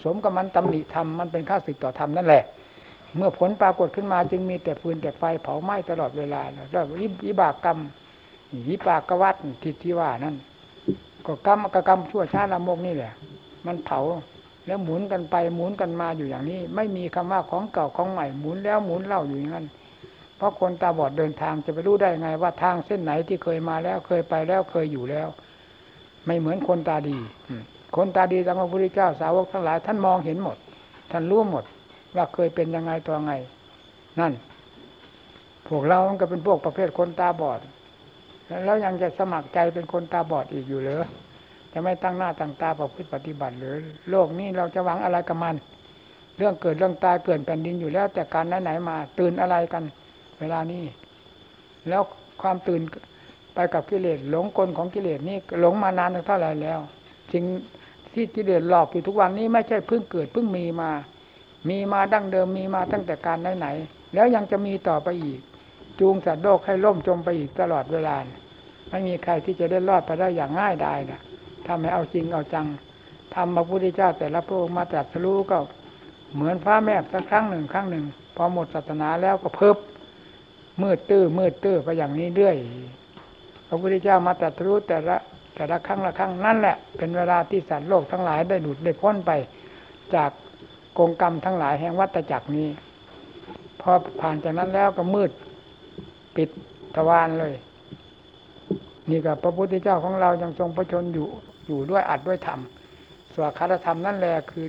สมกับมันตำหนิทำมันเป็นข้าศึกต่อธรรมนั่นแหละ เมื่อผลปรากฏขึ้นมาจึงมีแต่ฟืนแต่ไฟเผาไหม้ตลอดเวลาแล้ววิบากกรรม วิปากวัตทิที่ว่านั่นก็กรรมกกรรมชั่วช้าละมกนี่แหละ มันเผาแล้วหมุนกันไปหมุนกันมาอยู่อย่างนี้ ไม่มีคำว่าของเก่าของใหม่หมุนแล้วหมุนเล่าอยู่อย่างนั้น เพราะคนตาบอดเดินทางจะไปรู้ได้ไงว่าทางเส้นไหนที่เคยมาแล้วเคยไปแล้วเคยอยู่แล้ว ไม่เหมือนคนตาดีคนตาดีทางพระพุทธเจ้าสาวกทั้งหลาย ท่านมองเห็นหมด ท่านรู้หมด ว่าเคยเป็นยังไงตัวไง นั่น พวกเราก็เป็นพวกประเภทคนตาบอด แล้วยังจะสมัครใจเป็นคนตาบอดอีกอยู่เหรอจะไม่ตั้งหน้าตั้งตาประพฤติปฏิบัติหรือโลกนี้เราจะหวังอะไรกับมัน เรื่องเกิดเรื่องตายเกิดแผ่นดินอยู่แล้ว แต่การไหนมา ตื่นอะไรกัน เวลานี้แล้วความตื่นไปกับกิเลสหลงกลของกิเลสนี่หลงมานานเท่าไหร่แล้วสิ่งที่กิเลสหลอกอยู่ทุกวันนี้ไม่ใช่เพิ่งเกิดเพิ่งมีมา มีมาดั้งเดิมมีมาตั้งแต่การไหนๆแล้วยังจะมีต่อไปอีก จูงสัตว์โลกให้ล่มจมไปอีกตลอดเวลา ไม่มีใครที่จะได้รอดไปได้อย่างง่ายดายนะทำให้เอาจริงเอาจังทำพระพุทธเจ้าแต่ละพระองค์มาตรัสรู้ก็เหมือนฟ้าแมบสักครั้งหนึ่งครั้งหนึ่ง พอหมดศาสนาแล้วก็เพิบมืดตื้อมืดตื้อไปอย่างนี้เรื่อยพระพุทธเจ้ามาตรัสรู้แต่ละแต่ละครั้งละครั้งนั่นแหละ เป็นเวลาที่สัตว์โลกทั้งหลายได้หลุดได้พ้นไป จากกงกรรมทั้งหลายแห่งวัฏจักรนี้ พอผ่านจากนั้นแล้วก็มืดปิดทวารเลย นี่กับพระพุทธเจ้าของเรายังทรงประชนอยู่อยู่ด้วยอัดด้วยธรรมสวดคารธรรมนั่นแหละคือ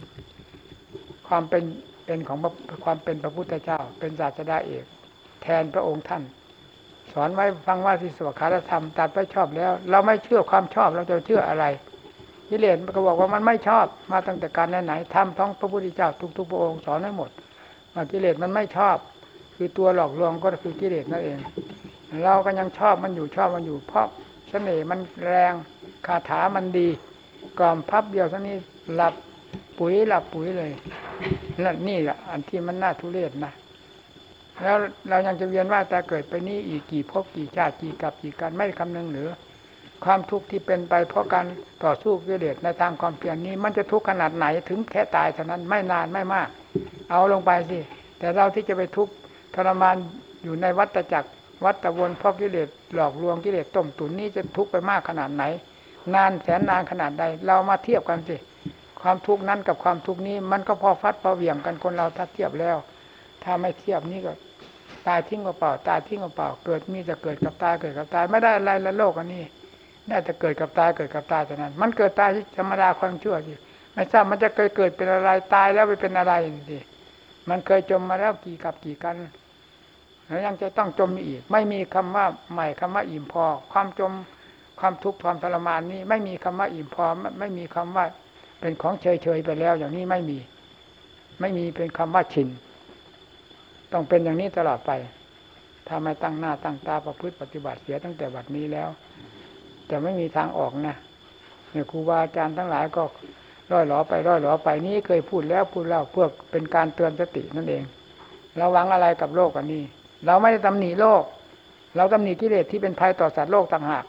ความเป็นเป็นของความเป็นพระพุทธเจ้า เป็นศาสดาเอกแทนพระองค์ท่าน สอนไว้ฟังว่าที่สวดคารธรรมตัดไปชอบแล้ว เราไม่เชื่อความชอบเราจะเชื่ออะไรกิเลสก็บอกว่ามันไม่ชอบมาตั้งแต่การไหนๆทำท้องพระพุทธเจ้าทุกๆพระองค์สอนให้หมดว่ากิเลสมันไม่ชอบ คือตัวหลอกลวงก็คือกิเลสนั่นเอง เราก็ยังชอบมันอยู่ชอบมันอยู่เพราะ สน่ห์มันแรงคาถามันดีกล่อมพับเดียวเท่านี้หลับปุ๋ยหลับปุ๋ยเลยนั่นนี่แหละอันที่มันน่าทุเรศนะแล้วเรายังจะเวียนว่าแต่เกิดไปนี้อีกกี่ภพกี่ชาติกี่กับกี่การไม่คำนึงหรือ ความทุกข์ที่เป็นไปเพราะการต่อสู้กิเลสในทางความเพียรนี้ มันจะทุกข์ขนาดไหนถึงแค่ตายเท่านั้นไม่นานไม่มาก เอาลงไปสิแต่เราที่จะไปทุกข์ทรมานอยู่ในวัฏจักร วัฏวนเพราะกิเลสหลอกลวงกิเลสต้มตุ๋นนี้จะทุกข์ไปมากขนาดไหน นานแสนนานขนาดใด เรามาเทียบกันสิความทุกข์นั้นกับความทุกข์นี้ มันก็พอฟัดพอเหวี่ยงกันคนเราถ้าเทียบแล้ว ถ้าไม่เทียบนี่ก็ตายทิ้งก็เปล่าตายทิ้งก็เปล่าเกิดมีแต่เกิดกับตายเกิดกับตายไม่ได้อะไรละโลกอันนี้ได้แต่เกิดกับตายเกิดกับตายเท่านั้น มันเกิดตายธรรมดาความชั่วสิไม่ทราบมันจะเคยเกิดเป็นอะไรตายแล้วไปเป็นอะไรสิมันเคยจมมาแล้วกี่กับกี่กัน ยังจะต้องจมอีก ไม่มีคำว่าใหม่คำว่าอิ่มพอ ความจมความทุกข์ความทรมานนี้ ไม่มีคำว่าอิ่มพอไม่มีคำว่า เป็นของเฉยเฉยๆไปแล้ว อย่างนี้ไม่มี ไม่มีเป็นคำว่าชินต้องเป็นอย่างนี้ตลอดไปถ้าไม่ตั้งหน้าตั้งตาประพฤติปฏิบัติเสียตั้งแต่บัดนี้แล้วจะไม่มีทางออกนะเนี่ยครูบาอาจารย์ทั้งหลายก็ร้อยหลอไปร้อยหลอไปนี้เคยพูดแล้วพูดแล้วเพื่อเป็นการเตือนสตินั่นเองเราหวังอะไรกับโลกอันนี้ เราไม่ได้ตำหนิโลก เราตำหนิกิเลสที่เป็นภัยต่อสัตว์โลกต่างหาก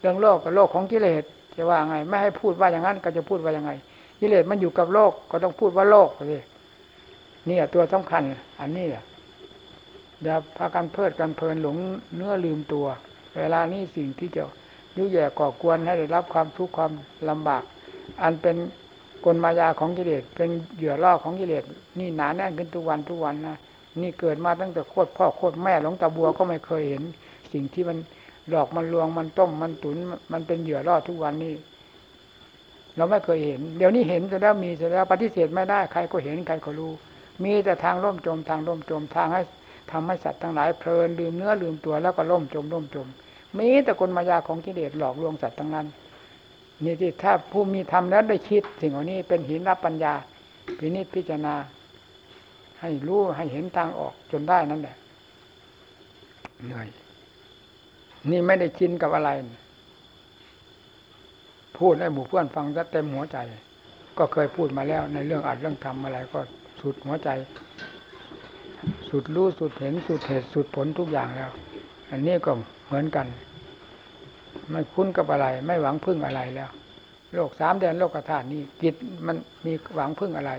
เรื่องโลกกับโลกของกิเลสจะว่าไง ไม่ให้พูดว่าอย่างนั้นก็จะพูดว่ายังไง กิเลสมันอยู่กับโลกก็ต้องพูดว่าโลกเลยนี่ตัวสำคัญ อันนี้แหละอย่าพากันเพลิดกันเพลินหลงเนื้อลืมตัว เวลานี้สิ่งที่จะยุ่ยแย่ก่อกวนให้ได้รับความทุกข์ความลำบาก อันเป็นกลมายาของกิเลสเป็นเหยื่อล่อของกิเลสนี่หนาแน่นขึ้นทุกวันทุกวันนะ นี่เกิดมาตั้งแต่โคตรพ่อโคตรแม่หลวงตาบัวก็ไม่เคยเห็น สิ่งที่มันหลอกมันลวงมันต้มมันตุนมันเป็นเหยื่อล่อทุกวันนี้เราไม่เคยเห็น เดี๋ยวนี้เห็นจะแล้วมีจะแล้วปฏิเสธไม่ได้ใครก็เห็นใครก็รู้ มีแต่ทางล่มจมทางล่มจมทางให้ทำให้สัตว์ทั้งหลายเพลินลืมเนื้อลืมตัวแล้วก็ล่มจมล่มจม มีแต่กลมายาของกิเลสหลอกลวงสัตว์ทั้งนั้นนี่ที่ถ้าผู้มีธรรมแล้วได้คิดสิ่งเหล่านี้เป็นหินรับปัญญาพินิจพิจารณา ให้รู้ให้เห็นทางออกจนได้นั่นแหละเหนื่อยนี่ไม่ได้ชินกับอะไร พูดให้หมู่เพื่อนฟังจะเต็มหัวใจ ก็เคยพูดมาแล้ว ในเรื่องอัดเรื่องทำอะไรก็สุดหัวใจ สุดรู้สุดเห็นสุดเหตุสุดผลทุกอย่างแล้ว อันนี้ก็เหมือนกัน ไม่คุ้นกับอะไร ไม่หวังพึ่งอะไรแล้ว โลกสามแดนโลกธาตุนี้จิตมันมีหวังพึ่งอะไร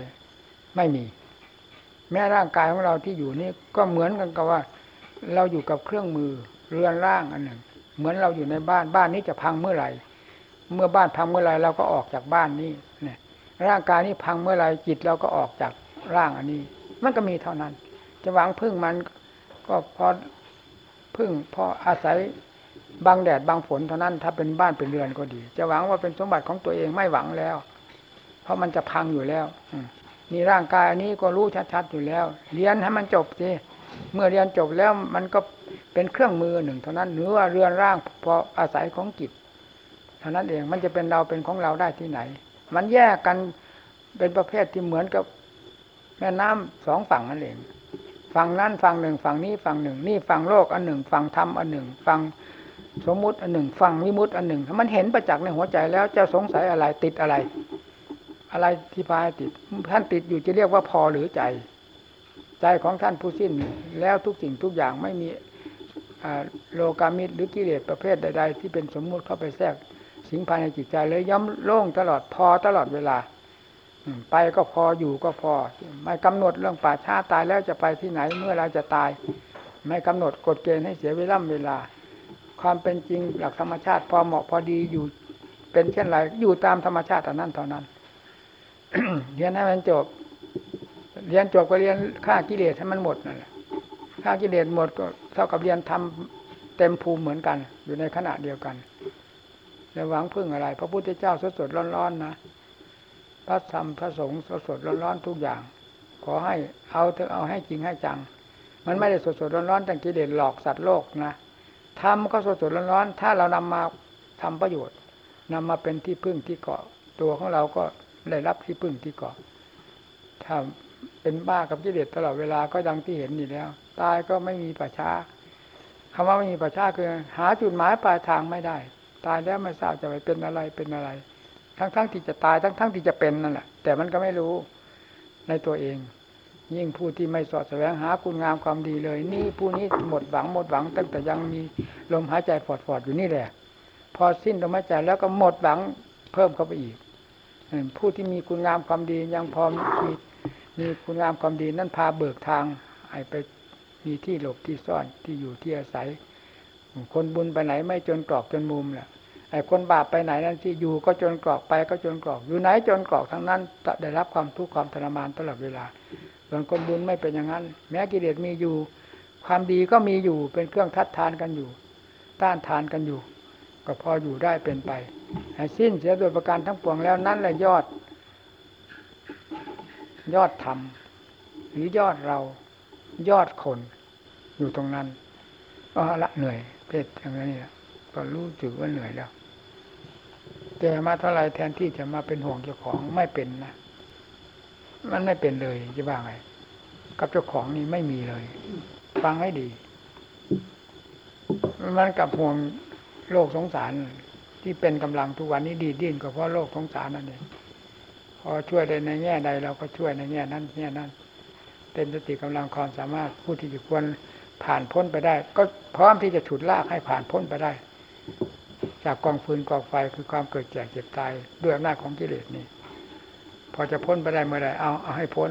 ไม่มี แม้ร่างกายของเราที่อยู่นี่ก็เหมือนกันกับว่า เราอยู่กับเครื่องมือเรือนร่างอันหนึ่ง เหมือนเราอยู่ในบ้านบ้านนี้จะพังเมื่อไหร่ เมื่อบ้านพังเมื่อไหร่เราก็ออกจากบ้านนี้เนี่ยร่างกายนี้พังเมื่อไหร่จิตเราก็ออกจากร่างอันนี้ มันก็มีเท่านั้น จะหวังพึ่งมันก็พอพึ่งพออาศัยบางแดดบางฝนเท่านั้นถ้าเป็นบ้านเป็นเรือนก็ดี จะหวังว่าเป็นสมบัติของตัวเองไม่หวังแล้ว เพราะมันจะพังอยู่แล้ว อื นี่ร่างกายอันนี้ก็รู้ชัดๆอยู่แล้ว เรียนให้มันจบสิเมื่อเรียนจบแล้วมันก็เป็นเครื่องมือหนึ่ง เท่านั้นหรือว่าเรือนร่างพออาศัยของจิตเท่านั้นเองมันจะเป็นเราเป็นของเราได้ที่ไหน มันแยกกันเป็นประเภทที่เหมือนกับแม่น้ำสองฝั่งนั่นเองฝั่งนั้นฝั่งหนึ่งฝั่งนี้ฝั่งหนึ่ง นี่ฝั่งโลกอันหนึ่งฝั่งธรรมอันหนึ่งฝั่งสมมุติอันหนึ่งฝั่งวิมุติอันหนึ่งมันเห็นประจักษ์ในหัวใจแล้วจะสงสัยอะไรติดอะไร อะไรที่พายติด ท่านติดอยู่จะเรียกว่าพอหรือใจ ใจของท่านผู้สิ้นแล้วทุกสิ่งทุกอย่างไม่มีโลกามิตรหรือกิเลสประเภทใด ๆ ที่เป็นสมมุติเข้าไปแทรกสิงภายในจิตใจเลยย่อมโล่งตลอดพอตลอดเวลาไปก็พออยู่ก็พอ ไม่กำหนดเรื่องป่าชาตายแล้วจะไปที่ไหนเมื่อเราจะตาย ไม่กำหนดกฎเกณฑ์ให้เสียเวลาเวลา ความเป็นจริงหลักธรรมชาติพอเหมาะพอดีอยู่เป็นเช่นไรอยู่ตามธรรมชาติเท่านั้นเท่านั้น เรียนให้มันจบ เรียนจบก็เรียนฆ่ากิเลสให้มันหมดนั่นแหละฆ่ากิเลสหมดก็เท่ากับเรียนทำเต็มภูมิเหมือนกัน อยู่ในขณะเดียวกันแล้วหวังพึ่งอะไร พระพุทธเจ้าสดสดร้อนๆนะพระธรรมพระสงฆ์สดสดร้อนๆทุกอย่าง ขอให้เอาเถอะเอาให้จริงให้จัง มันไม่ได้สดสดร้อนๆแต่กิเลสหลอกสัตว์โลกนะทำก็สดสดร้อนๆถ้าเรานำมาทำประโยชน์นำมาเป็นที่พึ่งที่เกาะตัวของเราก็ ได้รับที่พึ่งที่เกาะถ้าเป็นบ้ากับกิเลสตลอดเวลาก็ดังที่เห็นนี่แล้ว ตายก็ไม่มีป่าช้าคำว่าไม่มีป่าช้าคือ หาจุดหมายปลายทางไม่ได้ ตายแล้วไม่ทราบจะไปเป็นอะไรเป็นอะไร ทั้งๆทที่จะตายทั้งๆทที่จะเป็นนั่นแหละแต่มันก็ไม่รู้ในตัวเอง ยิ่งผู้ที่ไม่สอดแสวงหาคุณงามความดีเลย นี่ผู้นี้หมดหวังหมดหวัง ตั้งแต่ยังมีลมหายใจฟอดๆอยู่นี่แหละ พอสิ้นลมหายใจแล้วก็หมดหวังเพิ่มเข้าไปอีก ผู้ที่มีคุณงามความดียังพอมีมีคุณงามความดีนั่นพาเบิกทางให้ไปมีที่หลบที่ซ่อนที่อยู่ที่อาศัย คนบุญไปไหนไม่จนกรอกจนมุมแหละไอ้คนบาปไปไหนนั่นที่อยู่ก็จนกรอกไปก็จนกรอก อยู่ไหนจนกรอกทั้งนั้นจะได้รับความทุกข์ความทรมานตลอดเวลาส่วนคนบุญไม่เป็นอย่างนั้น แม้กิเลสมีอยู่ ความดีก็มีอยู่เป็นเครื่องทัดทานกันอยู่ ต้านทานกันอยู่ ก็พออยู่ได้เป็นไปสิ้นเสียโดยประการทั้งปวงแล้วนั่นแหละยอด ยอดธรรมหรือยอดเรายอดคนอยู่ตรงนั้นก็ละเหนื่อยเพศอย่างนี้ก็รู้สึกว่าเหนื่อยแล้วแต่มาเท่าไรแทนที่จะมาเป็นห่วงเจ้าของไม่เป็นนะมันไม่เป็นเลยจะว่าไงกับเจ้าของนี่ไม่มีเลย ฟังให้ดี มันกับห่วงโลกสงสาร ที่เป็นกำลังทุกวันนี้ดีดิ้นก็เพราะโลกสงสารนั่นเองพอช่วยได้ในแง่ใดเราก็ช่วยในแง่นั้นแง่นั้นเต็มสติกำลังความสามารถผู้ที่จะควรผ่านพ้นไปได้ ก็พร้อมที่จะฉุดลากให้ผ่านพ้นไปได้ จากกองฟืนกองไฟคือความเกิดแก่เจ็บตายด้วยอำนาจของกิเลสนี่พอจะพ้นไปได้เมื่อไรเอาเอาให้พ้น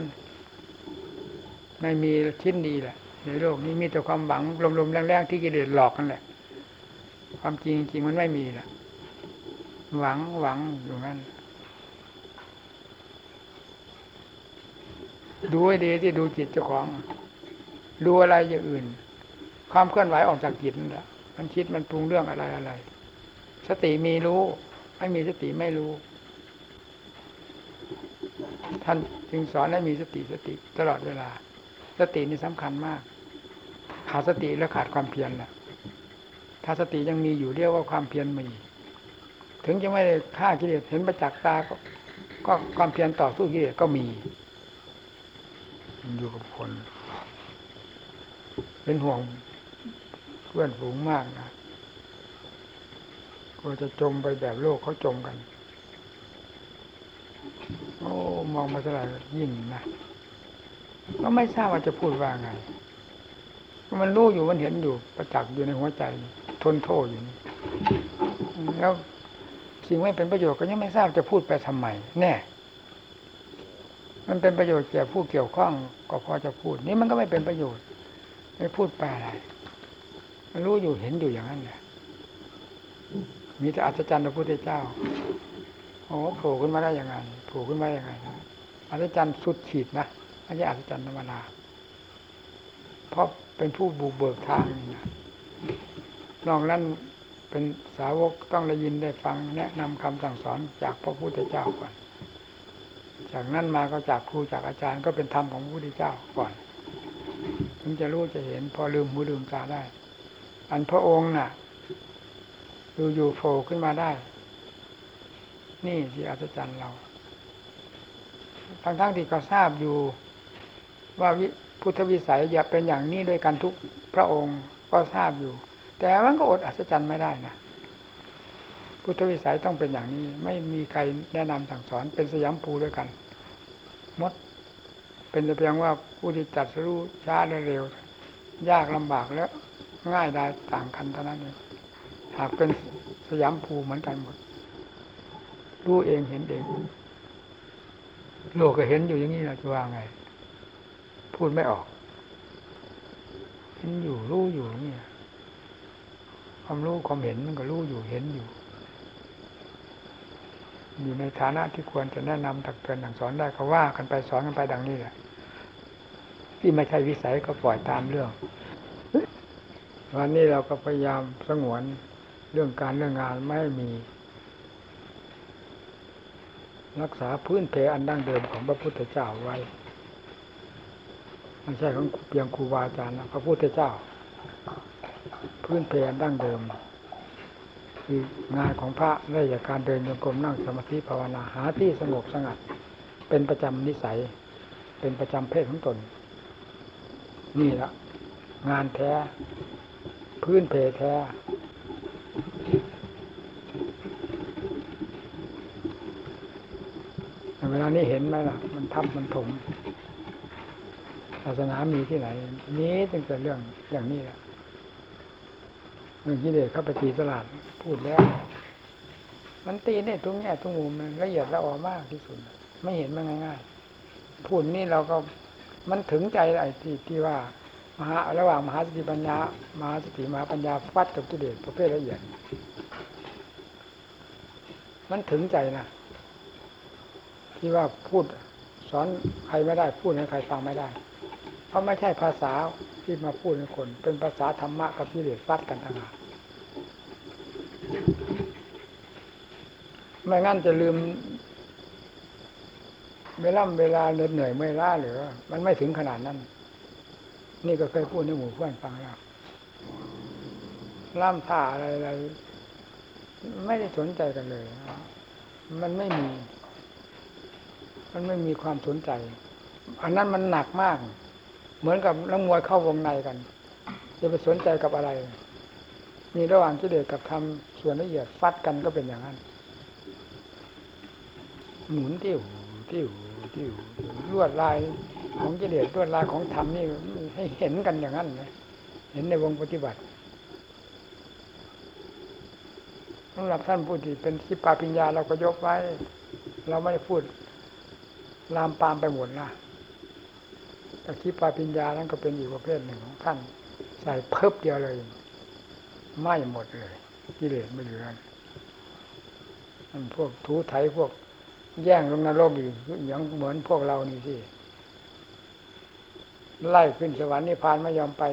ไม่มีชิ้นดีแหละ ในโลกนี้มีแต่ความหวังลมๆแรงๆที่กิเลสหลอกกันแหละ ความจริงจริงมันไม่มีแหละ หวังหวังอยู่นั้นดูให้ดีที่ดูจิตเจ้าของ ดูอะไรอย่างอื่น ความเคลื่อนไหวออกจากจิตนั่นแหละมันคิดมันปรุงเรื่องอะไรอะไร สติมีรู้ ไม่มีสติไม่รู้ ท่านจึงสอนให้มีสติสติตลอดเวลา สตินี่สำคัญมาก ขาดสติแล้วขาดความเพียรแหละถ้าสติยังมีอยู่เรียกว่าความเพียรมี ถึงจะไม่ได้ฆ่ากิเลสเห็นประจักษ์ตาก็ก็ความเพียรต่อสู้กิเลสก็มีอยู่กับคน เป็นห่วงเพื่อนฝูงมากนะก็จะจมไปแบบโลกเขาจมกัน โอ้มองมาเท่าไหร่ยิ่งนะก็ไม่ทราบว่าจะพูดว่าไงมันรู้อยู่มันเห็นอยู่ประจักษ์อยู่ในหัวใจ ทนโทษอยู่แล้ว สิ่งไม่เป็นประโยชน์ก็ยังไม่ทราบจะพูดไปทำไมแน่มันเป็นประโยชน์แก่ผู้เกี่ยวข้องก็พอจะพูด นี่มันก็ไม่เป็นประโยชน์ไม่พูดไปอะไรรู้อยู่เห็นอยู่อย่างนั้นแหละมีแต่อัศจรรย์พระพุทธเจ้าโอ้โผล่ขึ้นมาได้ยังไงโผล่ขึ้นมาได้ยังไงอัศจรรย์สุดขีดนะไม่ใช่อัศจรรย์ธรรมดาเพราะเป็นผู้บุกเบิกทางนี่นะนอกนั้น เป็นสาวกต้องได้ยินได้ฟังแนะนำคำสั่งสอนจากพระพุทธเจ้าก่อน จากนั้นมาก็จากครูจากอาจารย์ก็เป็นธรรมของพระพุทธเจ้าก่อนถึงจะรู้จะเห็น พอลืมหูลืมตาได้ อันพระองค์น่ะอยู่อยู่โผล่ขึ้นมาได้ นี่ที่อัศจรรย์เราทั้งๆทที่ก็ทราบอยู่ว่าพุทธวิสัยอย่าเป็นอย่างนี้ด้วยกันทุกพระองค์ก็ทราบอยู่ แต่มันก็อดอัศจรรย์ไม่ได้นะพุทธวิสัยต้องเป็นอย่างนี้ ไม่มีใครแนะนำสั่งสอนเป็นสยามภูด้วยกันมด เป็นแต่เพียงว่าผู้ที่จัดรู้ช้าและเร็ว ยากลำบากแล้ว ง่ายได้ต่างกันเท่านั้นเองหากเป็นสยามภูเหมือนกันหมดรู้เองเห็นเองโลกก็เห็นอยู่อย่างนี้นะจะว่าไง พูดไม่ออก เห็นอยู่รู้อยู่นี่ ความรู้ความเห็นมันก็รู้อยู่เห็นอยู่ อยู่ในฐานะที่ควรจะแนะนำตักเตือนสั่งสอนได้ก็ว่ากันไปสอนกันไปดังนี้แหละที่ไม่ใช่วิสัยก็ปล่อยตามเรื่องวันนี้เราก็พยายามสงวนเรื่องการเรื่องงานไม่มี รักษาพื้นเพอันดั้งเดิมของพระพุทธเจ้าไว้ไม่ใช่ของเพียงครูบาอาจารย์นะพระพุทธเจ้า พื้นเพยดั้งเดิมคืองานของพระได้จากการเดินโยกรมนั่งสมาธิภาวนาหาที่สงบสงัด เป็นประจำนิสัย เป็นประจำเพศของตน นี่ละงานแท้ พื้นเพแท้เวลานี้เห็นไหมล่ะ มันทับมันถมศาสนามีที่ไหน นี้ตั้งแต่เรื่องอย่างนี้แหละ เรื่องกิเลสเข้าไปตีตลาดพูดแล้ว มันตีเนี่ยทุกแง่ทุกมุมมันละเอียดละออมากที่สุด ไม่เห็นมันง่ายๆพูดนี่เราก็มันถึงใจไอ้ที่ที่ว่ามหาระหว่างมหาสติปัญญามหาสติมหาปัญญาฟัดกับกิเลสประเภทละเอียด มันถึงใจนะที่ว่าพูดสอนใครไม่ได้พูดให้ใครฟังไม่ได้ เพราะไม่ใช่ภาษา ที่มาพูดให้คน เป็นภาษาธรรมะกับกิเลสฟัดกันต่างหากไม่งั้นจะลืมเวลาเวลาเหน็ดเหนื่อยเมื่อยล้าหรือมันไม่ถึงขนาดนั้น นี่ก็เคยพูดในหมู่เพื่อนฟังแล้วล่ามท่าอะไรอะไรไม่ได้สนใจกันเลย มันไม่มี มันไม่มีความสนใจ อันนั้นมันหนักมาก เหมือนกับนักมวยเข้าวงในกันจะไปสนใจกับอะไร มีระหว่างกิเลสกับธรรมส่วนละเอียดฟัดกันก็เป็นอย่างนั้น หมุนติ้วติ้วติ้วลวดลายของกิเลสลวดลายของธรรมนี่ให้เห็นกันอย่างนั้นนะเห็นในวงปฏิบัติสำหรับท่านผู้ที่เป็นคิปาปิญญาเราก็ยกไว้ เราไม่ได้พูดลามปามไปหมดนะ แต่คิปาปิญญานั้นก็เป็นอีกประเภทหนึ่งของท่าน ใส่เพิบเดียวเลยไหม่หมดเลยกิเลสไม่เหลือมันพวกทูไถพวกแย่งลงนรกอีกอย่างเหมือนพวกเรานี่สิไล่ขึ้นสวรรค์นิพพานไม่ยอมไป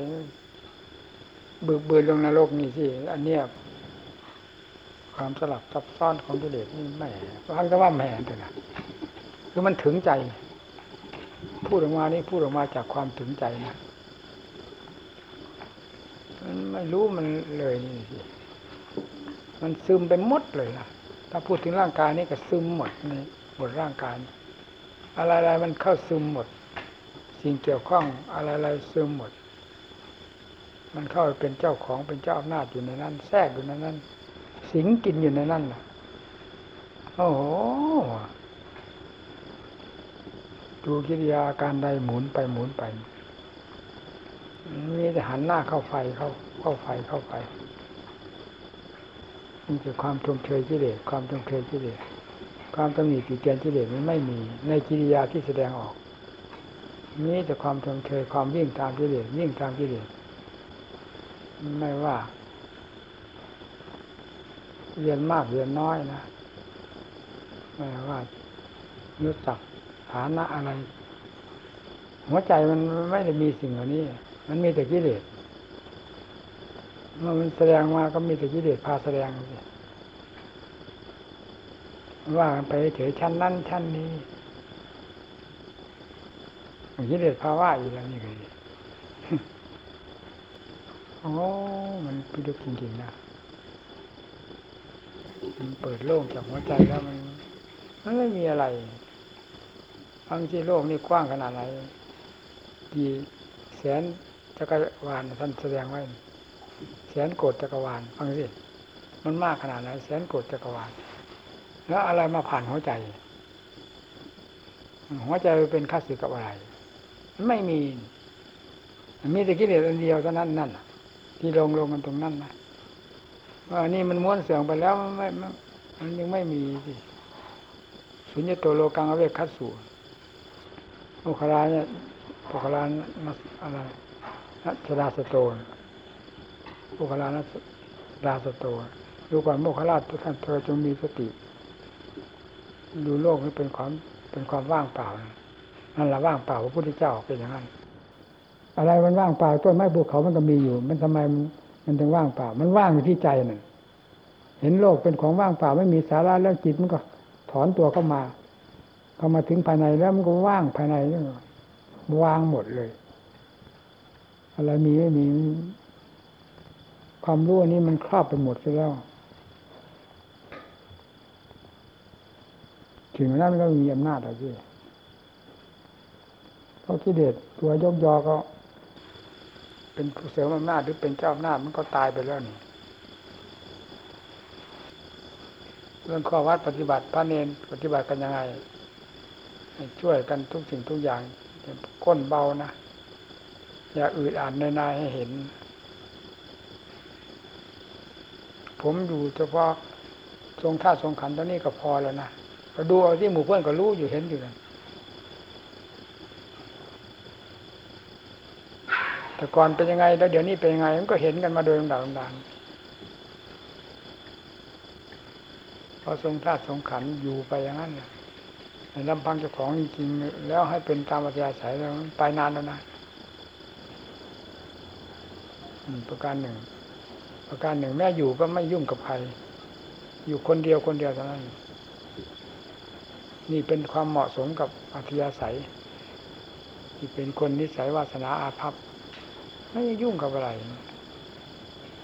บึกบืนลงนรกนี่สิอันเนี้ยความสลับซับซ้อนของกิเลสนี่แหม่ฟังแต่ว่าแหมแต่นะคือมันถึงใจ พูดออกมานี่พูดออกมาจากความถึงใจนะมันไม่รู้มันเลยนี่สิมันซึมไปหมดเลยนะถ้าพูดถึงร่างกายนี่ก็ซึมหมดนี่หมดร่างกายอะไรๆมันเข้าซึมหมด สิ่งเกี่ยวข้องอะไรๆซึมหมด มันเข้าไปเป็นเจ้าของเป็นเจ้าอำนาจอยู่ในนั้น แทรกอยู่ในนั้น สิงกินอยู่ในนั้นนะโอ้โห ดูกิริยาการใดหมุนไปหมุนไปมีแต่หันหน้าเข้าไฟเข้าเข้าไฟเข้าไฟนี่คือความชมเชยกิเลสความชมเชยกิเลสความตำหนิติเตียนกิเลสมันไม่มี ในกิริยาที่แสดงออกมีแต่ความชมเชยความวิ่งตามกิเลสวิ่งตามกิเลสไม่ว่าเรียนมากเรียนน้อยนะไม่ว่ายุสัก ฐานะอะไร หัวใจมันไม่ได้มีสิ่งเหล่านี้ มันมีแต่กิเลสเมื่อมันแสดงมาก็มีแต่กิเลสพาแสดงว่าไปเฉยชั้นนั้นชั้นนี้กิเลสภาวะอีกแล้วนี่เลยโอ้มันพิลึกจริงๆนะมันเปิดโล่งจากหัวใจแล้วมัน มันไม่มีอะไร ทั้งที่โลกนี่กว้างขนาดไหนกี่แสนจักรวาลท่านแสดงไว้ แสนโกดจักรวาลฟังสิมันมากขนาดไหนแสนโกดจักรวาลแล้วอะไรมาผ่านหัวใจ หัวใจเป็นข้าศึกกับอะไร ไม่มี มีแต่กิเลสอันเดียวเท่านั้นนั่นที่ลงลงกันตรงนั้นนะว่านี่มันม้วนเสื่องไปแล้วมันไม่มันยังไม่มีสิสุญญโตโลกังอเวคัสสู โอคาราเนี่ยโอคารานัสอะไรนัชดาสโตนโอคารานัสดาสโตดูก่อนโมคราชทุกท่านเธอจงมีสติ ดูโลกให้เป็นความเป็นความว่างเปล่านั่นแหละว่างเปล่าพระพุทธเจ้าเป็นอย่างนั้นอะไรมันว่างเปล่าต้นไม้ภูเขามันก็มีอยู่ มันทำไมมันถึงว่างเปล่า มันว่างอยู่ที่ใจนั่นเห็นโลกเป็นของว่างเปล่าไม่มีสาระแล้วจิตมันก็ถอนตัวเข้ามา เข้ามาถึงภายในแล้วมันก็ว่างภายในนี่วางหมดเลย อะไรมีไม่มี ความรู้นี้มันครอบไปหมดไปแล้วถึงนั้นก็มีอำนาจอะไรเพราะกิเลสตัวยกยอก็ เป็นผู้เสริมอำนาจหรือเป็นเจ้าอำนาจมันก็ตายไปแล้วนี่เรื่องข้อวัดปฏิบัติพระเนนปฏิบัติกันยังไง ช่วยกันทุกสิ่งทุกอย่างก้นเบานะ อย่าอืดอ่านในนายให้เห็น ผมอยู่เฉพาะทรงท่าทรงขันตอนนี้ก็พอแล้วนะก็ดูเอาที่หมู่เพื่อนก็รู้อยู่เห็นอยู่นะแต่ก่อนเป็นยังไง แล้วเดี๋ยวนี้เป็นยังไงมันก็เห็นกันมาโดยลำดับลำดับพอทรงธาตุทรงขันอยู่ไปอย่างนั้นเนี่ย ลำพังเจ้าของจริงๆแล้วให้เป็นตามอัธยาศัยแล้วไปนานแล้วนะประการหนึ่ง ประการหนึ่งแม่อยู่ก็ไม่ยุ่งกับใคร อยู่คนเดียวคนเดียวเท่านั้นนี่เป็นความเหมาะสมกับอัธยาศัย ที่เป็นคนนิสัยวาสนาอาภัพไม่ยุ่งกับอะไร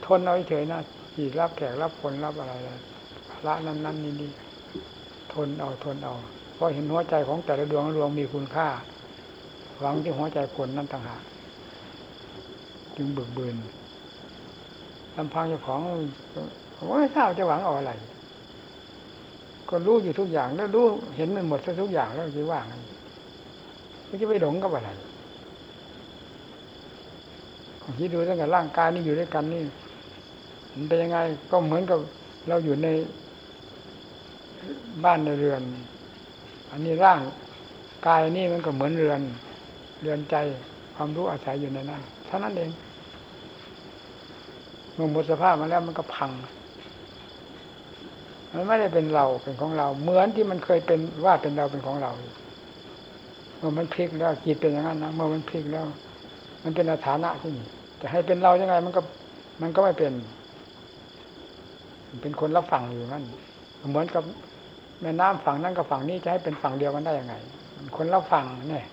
ทนเอาเฉยนะจีรับแขกรับคนรับอะไรละนั้นนั้นนี่นี่ทนเอาทนเอา เพราะเห็นหัวใจของแต่ละดวงดวงมีคุณค่า หวังที่หัวใจคนนั้นต่างหากจึงเบิกบืนลำพังเจ้าของว่าทราบจะหวังเอาอะไร ก็รู้อยู่ทุกอย่างแล้วรู้เห็นมันหมดทุกอย่างแล้วจะว่างไม่จะไปหลงกับอะไรคิดดูตั้งแต่ร่างกายนี่อยู่ด้วยกันนี่มันเป็นยังไงก็เหมือนกับเราอยู่ในบ้านในเรือน อันนี้ร่างกายนี่มันก็เหมือนเรือนเรือนใจความรู้อาศัยอยู่ในนั้นเท่านั้นเองเมื่อหมดสภาพมาแล้วมันก็พัง มันไม่ได้เป็นเราเป็นของเรา เหมือนที่มันเคยเป็นว่าเป็นเราเป็นของเราเมื่อมันพลิกแล้วจิตเป็นอย่างนั้นนะเมื่อมันพลิกแล้ว มันเป็นอาฐานะที่นี่จะให้เป็นเรายังไง มันก็ มันก็ไม่เป็น เป็นคนรับฝังอยู่นั่นเหมือนกับ แม่น้ำฝั่งนั้นกับฝั่งนี้จะให้เป็นฝั่งเดียวกันได้ยังไง คนรับฝั่งเนี่ย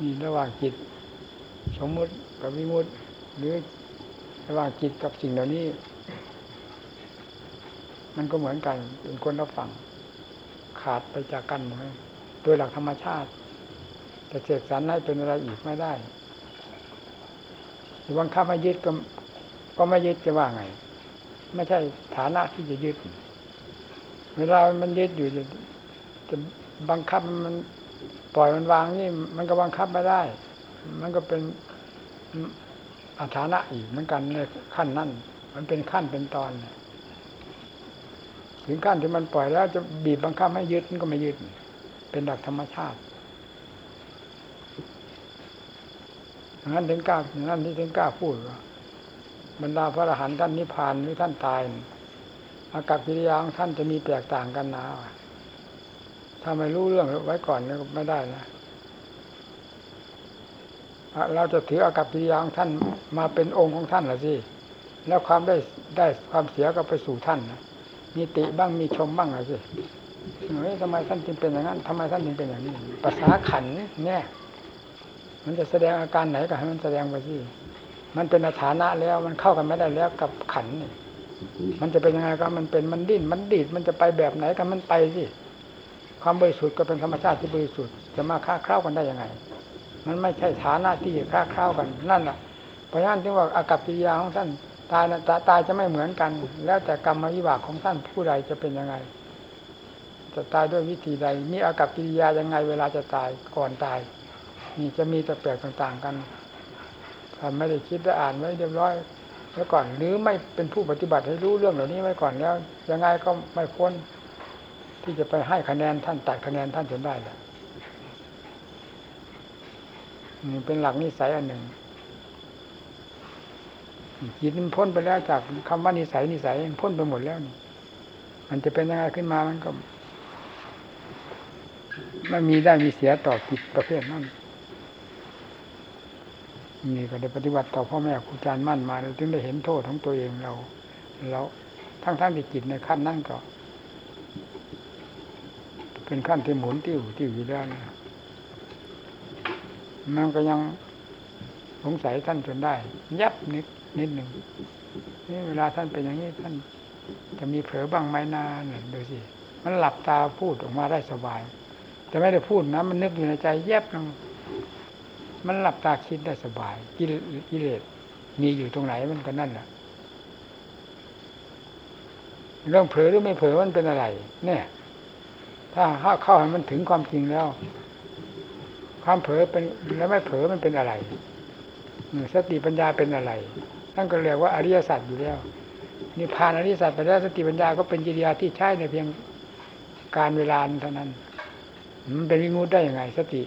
นี่ระหว่างจิต สมมุติกับวิมุติหรือระหว่างจิตกับสิ่งเหล่านี้ มันก็เหมือนกันเป็นคนรับฟังขาดไปจากกันหมือนโดยหลักธรรมชาติแต่เสกสรรให้เป็นอะไรอีกไม่ได้บังคับไม่ยึดก็ก็ไม่ยึดจะว่าไง ไม่ใช่ฐานะที่จะยึด เวลามันยึดอยู่จะจะบังคับมันปล่อยมันวางนี่ มันก็บังคับไม่ได้ มันก็เป็นอาฐานะอีกเหมือนกันในขั้นนั้นมันเป็นขั้นเป็นตอนถึงขั้นที่มันปล่อยแล้วจะบีบบังคับให้ยึดมันก็ไม่ยึด เป็นหลักธรรมชาติงั้นถึงกล้างั้นที่ถึงกล้าพูดว่า บรรดาพระอรหันต์ท่านนิพพานหรือท่านตายอากับกิริยาของท่านจะมีแตกต่างกันนะถ้าไม่รู้เรื่องไว้ก่อนก็ไม่ได้นะเราจะถืออากับกิริยาของท่านมาเป็นองค์ของท่านหรือสิแล้วความได้ได้ความเสียก็ไปสู่ท่านนะมีติบ้างมีชมบ้างหรือสิเฮ้ยทำไมท่านจึงเป็นอย่างนั้นทำไมท่านจึงเป็นอย่างนี้ภาษาขันเนี่ย มันจะแสดงอาการไหนก็ให้มันแสดงไปสิ มันเป็นฐานะแล้วมันเข้ากันไม่ได้แล้วกับขันนี่มันจะเป็นยังไงก็มันเป็นมันดิ้นมันดีดมันจะไปแบบไหนกันมันไปสิความบริสุทธิ์ก็เป็นธรรมชาติที่บริสุทธิ์จะมาค้าเข้ากันได้ยังไง มันไม่ใช่ฐานะที่จะค้าเข้ากันนั่นแหละเพราะฉะนั้นที่ว่าอากับกิริยาของท่านตายนะตายจะไม่เหมือนกัน แล้วแต่กรรมวิบากของท่านผู้ใดจะเป็นยังไง จะตายด้วยวิธีใดมีอากับกิริยายังไงเวลาจะตายก่อนตาย นี่จะมีแต่แปลกต่าง ๆ กัน ถ้าไม่ได้คิดได้อ่านไว้เรียบร้อยไว้ก่อนหรือไม่เป็นผู้ปฏิบัติให้รู้เรื่องเหล่านี้ไว้ก่อนแล้ว ยังไงก็ไม่พ้นที่จะไปให้คะแนนท่านตัดคะแนนท่านจนได้แหละนี่เป็นหลักนิสัยอันหนึ่งจิตมันพ้นไปแล้วจากคำว่านิสัยนิสัยมันพ้นไปหมดแล้วนี่มันจะเป็นยังไงขึ้นมามันก็ไม่มีได้มีเสียต่อจิตประเภทนั้น นี่ก็ได้ปฏิบัติต่อพ่อแม่ครูอาจารย์มั่นมาเราจึงได้เห็นโทษของตัวเองเราเราทั้งๆทที่จิตในขั้นนั้นก็ เป็นขั้นที่หมุนติ้วติ้วอยู่แล้วนะมันก็ยังสงสัยท่านจนได้ ยับนิดนิดหนึ่งนี่เวลาท่านเป็นอย่างนี้ท่านจะมีเผลอบ้างไหมนาเนี่ยดูสิมันหลับตาพูดออกมาได้สบาย แต่ไม่ได้พูดนะ มันนึกอยู่ในใจแยบลง มันหลับตาคิดได้สบายกิเลสมีอยู่ตรงไหนมันก็นั่นแหละเรื่องเผลอหรือไม่เผลอมันเป็นอะไร เนี่ย ถ้าเข้าเข้าให้มันถึงความจริงแล้ว ความเผลอเป็นแล้วไม่เผลอมันเป็นอะไรสติปัญญาเป็นอะไรนั่นก็เรียกว่าอริยสัจอยู่แล้วนี่ผ่านอริยสัจไปแล้วสติปัญญาก็เป็นกิริยาที่ใช้ในเพียงการเวลาเท่านั้น มันเป็นวิมุตได้ยังไง สติ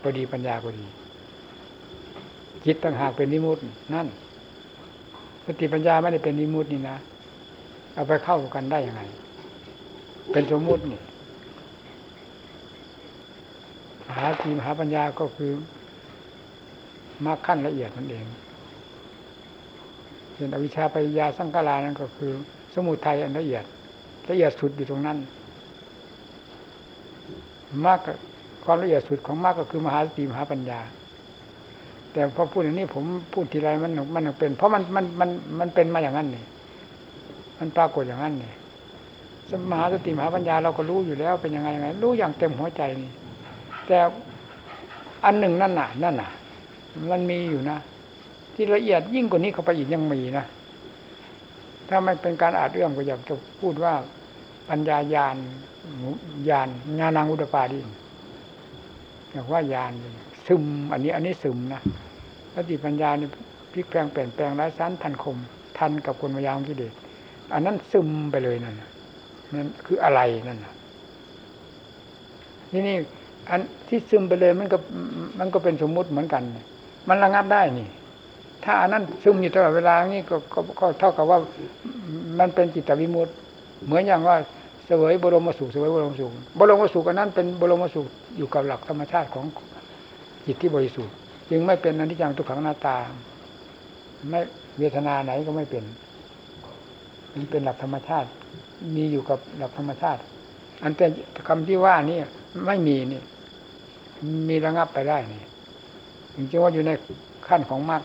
พอดีปัญญาพอดี จิตต่างหากเป็นนิมุตินั่นสติปัญญาไม่ได้เป็นนิมุตินี่นะเอาไปเข้ากันได้ยังไง เป็นสมมุตินี่มหาทีมหาปัญญาก็คือมากขั้นละเอียดนั่นเองเป็นอวิชชาปัญญาสังขารานั่นก็คือ สมุทัยอันละเอียด ละเอียดสุดอยู่ตรงนั้นมากความละเอียดสุดของมากก็คือมหาสติมหาปัญญา แต่พอพูดอย่างนี้ผมพูดทีไรมันมันเป็น เพราะมันมันมันมันเป็นมาอย่างนั้นนี่มันปรากฏอย่างนั้นนี่มหาสติมหาปัญญาเราก็รู้อยู่แล้วเป็นยังไงยังไง รู้อย่างเต็มหัวใจนี่ แต่อันหนึ่งนั่นน่ะนั่นน่ะ มันมีอยู่นะ ที่ละเอียดยิ่งกว่านี้เข้าไปอีกยังมีนะถ้าไม่เป็นการอาจเอื้อมก็อยากจะพูดว่า ปัญญายานญาณญาณังอุตปาดิอยากว่าญาณ ซึม อันนี้ อันนี้ซึมนะสติปัญญานี่พลิกแปลงเปลี่ยนแปลงไร้สั้นทันคม ทันกับคนมายามกิเลสอันนั้นซึมไปเลยนั่นนั่นคืออะไรนั่นนี่นี่อันที่ซึมไปเลยมันก็มันก็เป็นสมมุติเหมือนกัน มันระงับได้นี่ ถ้าอันนั้นซึมอยู่ตลอดเวลานี่ก็ก็เท่ากับว่ามันเป็นจิตวิมุตต์เหมือนอย่างว่าเสวยบรมสุขเสวยบรมสุขบรมสุขอันนั้นเป็นบรมสุขอยู่กับหลักธรรมชาติของ จิตที่บริสุทธิ์ จึงไม่เป็นอนิจจังทุกขังหน้าตา ไม่เวทนาไหนก็ไม่เป็นมันเป็นหลักธรรมชาติ มีอยู่กับหลักธรรมชาติ อันเป็นคำที่ว่านี่ไม่มีนี่ มีระงับไปได้นี่ถึงจะว่าอยู่ในขั้นของมรรค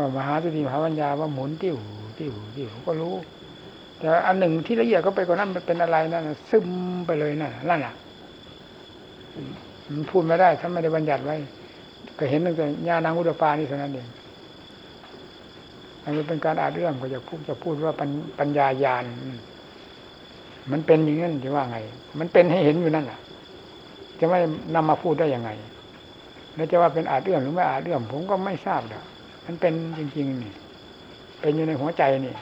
ว่ามหาสติมหาปัญญาว่าหมุนติ้วติ้วติ้วก็รู้ แต่อันหนึ่งที่ละเอียดก็ไปกว่านั้นมันเป็นอะไรนั่นซึมไปเลยนั่นนั่นแหละ มันพูดไม่ได้ถ้าไม่ได้บัญญัติไว้ ก็เห็นตั้งแต่ญาณังอุดปานี่เท่านั้นเองอันนี้เป็นการอ่านเรื่องก็จะพูดจะพูดว่าปัญญายานมันเป็นอย่างนั้นจะว่าไง มันเป็นให้เห็นอยู่นั่นแหละจะไม่นำมาพูดได้ยังไง แล้วจะว่าเป็นอาจเรื่องหรือไม่อาจเรื่อง ผมก็ไม่ทราบหรอกมันเป็นจริง ๆ นี่ เป็นอยู่ในหัวใจนี่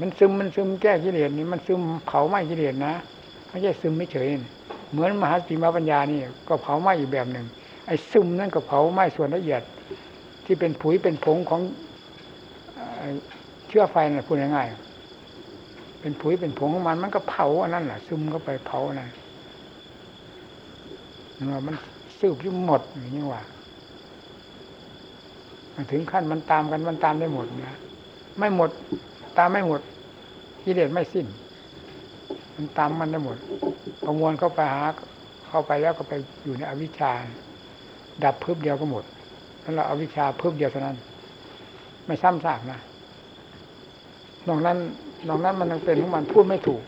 มันซึมมันซึมแก้กิเลสนี่มันซึมเผาไหม้กิเลสนะไม่ใช่ซึมไม่เฉย เหมือนมหาสติมาปัญญานี่ก็เผาไหม้อีกแบบหนึ่งไอ้ซึมนั่นก็เผาไหม้ส่วนละเอียด ที่เป็นผุยเป็นผงของเชื้อไฟน่ะพูดง่ายๆเป็นผุยเป็นผงของมันมันก็เผาอันนั้นแหละซึมก็ไปเผานะมันสืบยุ่หมดอย่างนี้ว่าถึงขั้นมันตามกันมันตามได้หมดนะไม่หมด ตามไม่หมดกิเลสไม่สิ้น มันตามมันได้หมด ประมวลเข้าไปหา เข้าไปแล้วก็ไปอยู่ในอวิชชา ดับเพิ่มเดียวก็หมดนั่นเราอาวิชชาเพิ่มเดียวเท่านั้น ไม่ซ้ำซากนะนอกนั้นนอกนั้นมันยังเป็นของมันพูดไม่ถูก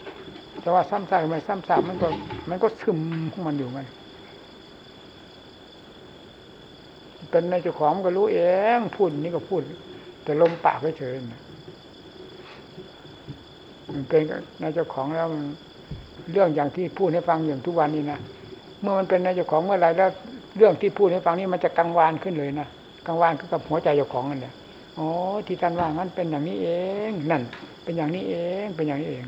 แต่ว่าซ้ำซากไม่ซ้ำซากมันก็ มันก็ซึมของมันอยู่มันเป็นในเจ้าของก็รู้เอง พูดนี่ก็พูด แต่ลมปากเฉยๆ เป็นในเจ้าของแล้วมันเรื่องอย่างที่พูดให้ฟังอย่างทุกวันนี้นะเมื่อมันเป็นในเจ้าของเมื่อไรแล้วเรื่องที่พูดให้ฟังนี่มันจะกังวานขึ้นเลยนะกังวานขึ้นกับหัวใจเจ้าของนั่นแหละอ๋อที่ท่านว่างั้นเป็นอย่างนี้เองนั่น เป็นอย่างนี้เองเป็นอย่างนี้เอง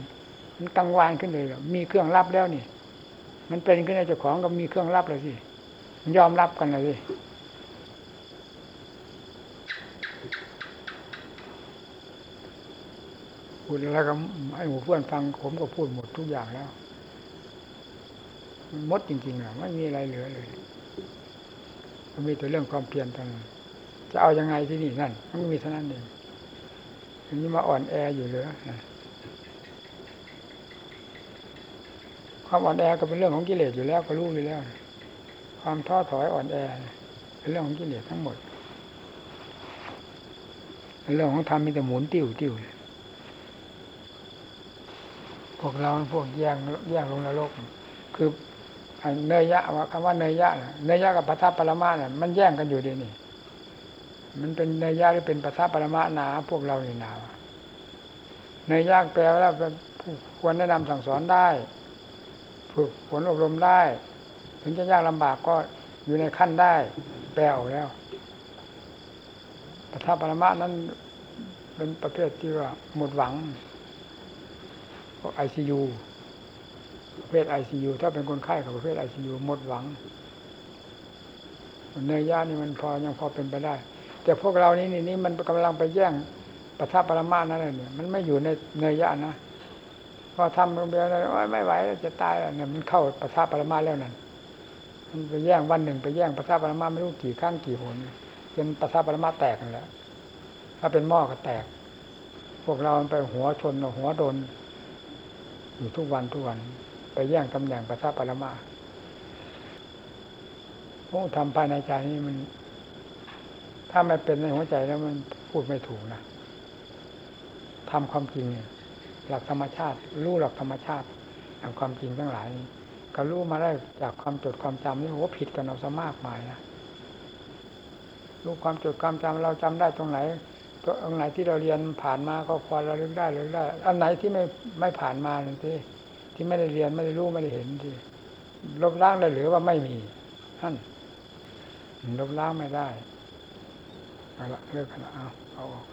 มันกังวานขึ้นเลยมีเครื่องรับแล้วนี่ มันเป็นขึ้นในเจ้าของก็มีเครื่องรับเลยสิยอมรับกันเลยสิ พูดแล้วก็ให้หมู่เพื่อนฟังผมก็พูดหมดทุกอย่างแล้วมดจริงๆอะไม่มีอะไรเหลือเลยมันมีแต่เรื่องความเพียรเท่านั้นจะเอายังไงที่นี่นั่นมันมีเท่านั้นเองอันนี้มาอ่อนแออยู่เหลือความอ่อนแอก็เป็นเรื่องของกิเลสอยู่แล้วก็รู้อยู่แล้ว ความท้อถอยอ่อนแอ เป็นเรื่องของกิเลสทั้งหมดเรื่องของธรรมมีแต่หมุนติ้วติ้ว พวกเราพวกแย่งแย่งลงนรก คือเนยยะว่าคำว่าเนยยะเนยยะกับปัทภปรมาเนี่ยมันแย่งกันอยู่ดีนี่มันเป็นเนยยะหรือเป็นปัทภปรมาหนา พวกเราเนี่นาเนยยะแปลว่าควรแนะนำสั่งสอนได้ฝึกฝนอบรมได้ ถึงจะยากลำบากก็อยู่ในขั้นได้ แปลออกแล้วแต่ถ้าปรมานั้นเป็นประเภทที่ว่าหมดหวัง ไอซียูประเภทไอซียูถ้าเป็นคนไข้กับประเภทไอซียูหมดหวังเนยยะนี่มันพอยังพอเป็นไปได้ แต่พวกเรานี่นี่นี่มันกำลังไปแย่งประทับปรมานั่นเลยเนี่ยมันไม่อยู่ในเนยยะนะพอทำลงไปแล้วไม่ไหวแล้วจะตายแล้วเนี่ยมันเข้าประทับปรมาแล้วนั่นมันไปแย่งวันหนึ่งไปแย่งประทับปรมาไม่รู้กี่ครั้งกี่หนจนประทับปรมาแตกนั่นแหละถ้าเป็นหม้อก็แตก พวกเรามันไปหัวชนหัวโดน อยู่ทุกวันทุกวัน ไปแย่งตำแหน่งประทับปรมาโอ้ทำภายในใจนี่มัน ถ้าไม่เป็นในหัวใจแล้วมันพูดไม่ถูกนะทำความจริงเนี่ยหลักธรรมชาติ รู้หลักธรรมชาติหลักความจริงทั้งหลายก็รู้มาได้จากความจดความจำนี่โหผิดกันเอาซะมากมายนะรู้ความจดความจำเราจำได้ตรงไหน ก็อันไหนที่เราเรียนผ่านมาก็พอเราเลือกได้เลือกได้ อันไหนที่ไม่ไม่ผ่านมานั่นที่ที่ไม่ได้เรียนไม่ได้รู้ไม่ได้เห็นที่ลบล้างได้หรือว่าไม่มีท่านลบล้างไม่ได้เอาละเลิกกันเอาเอาออก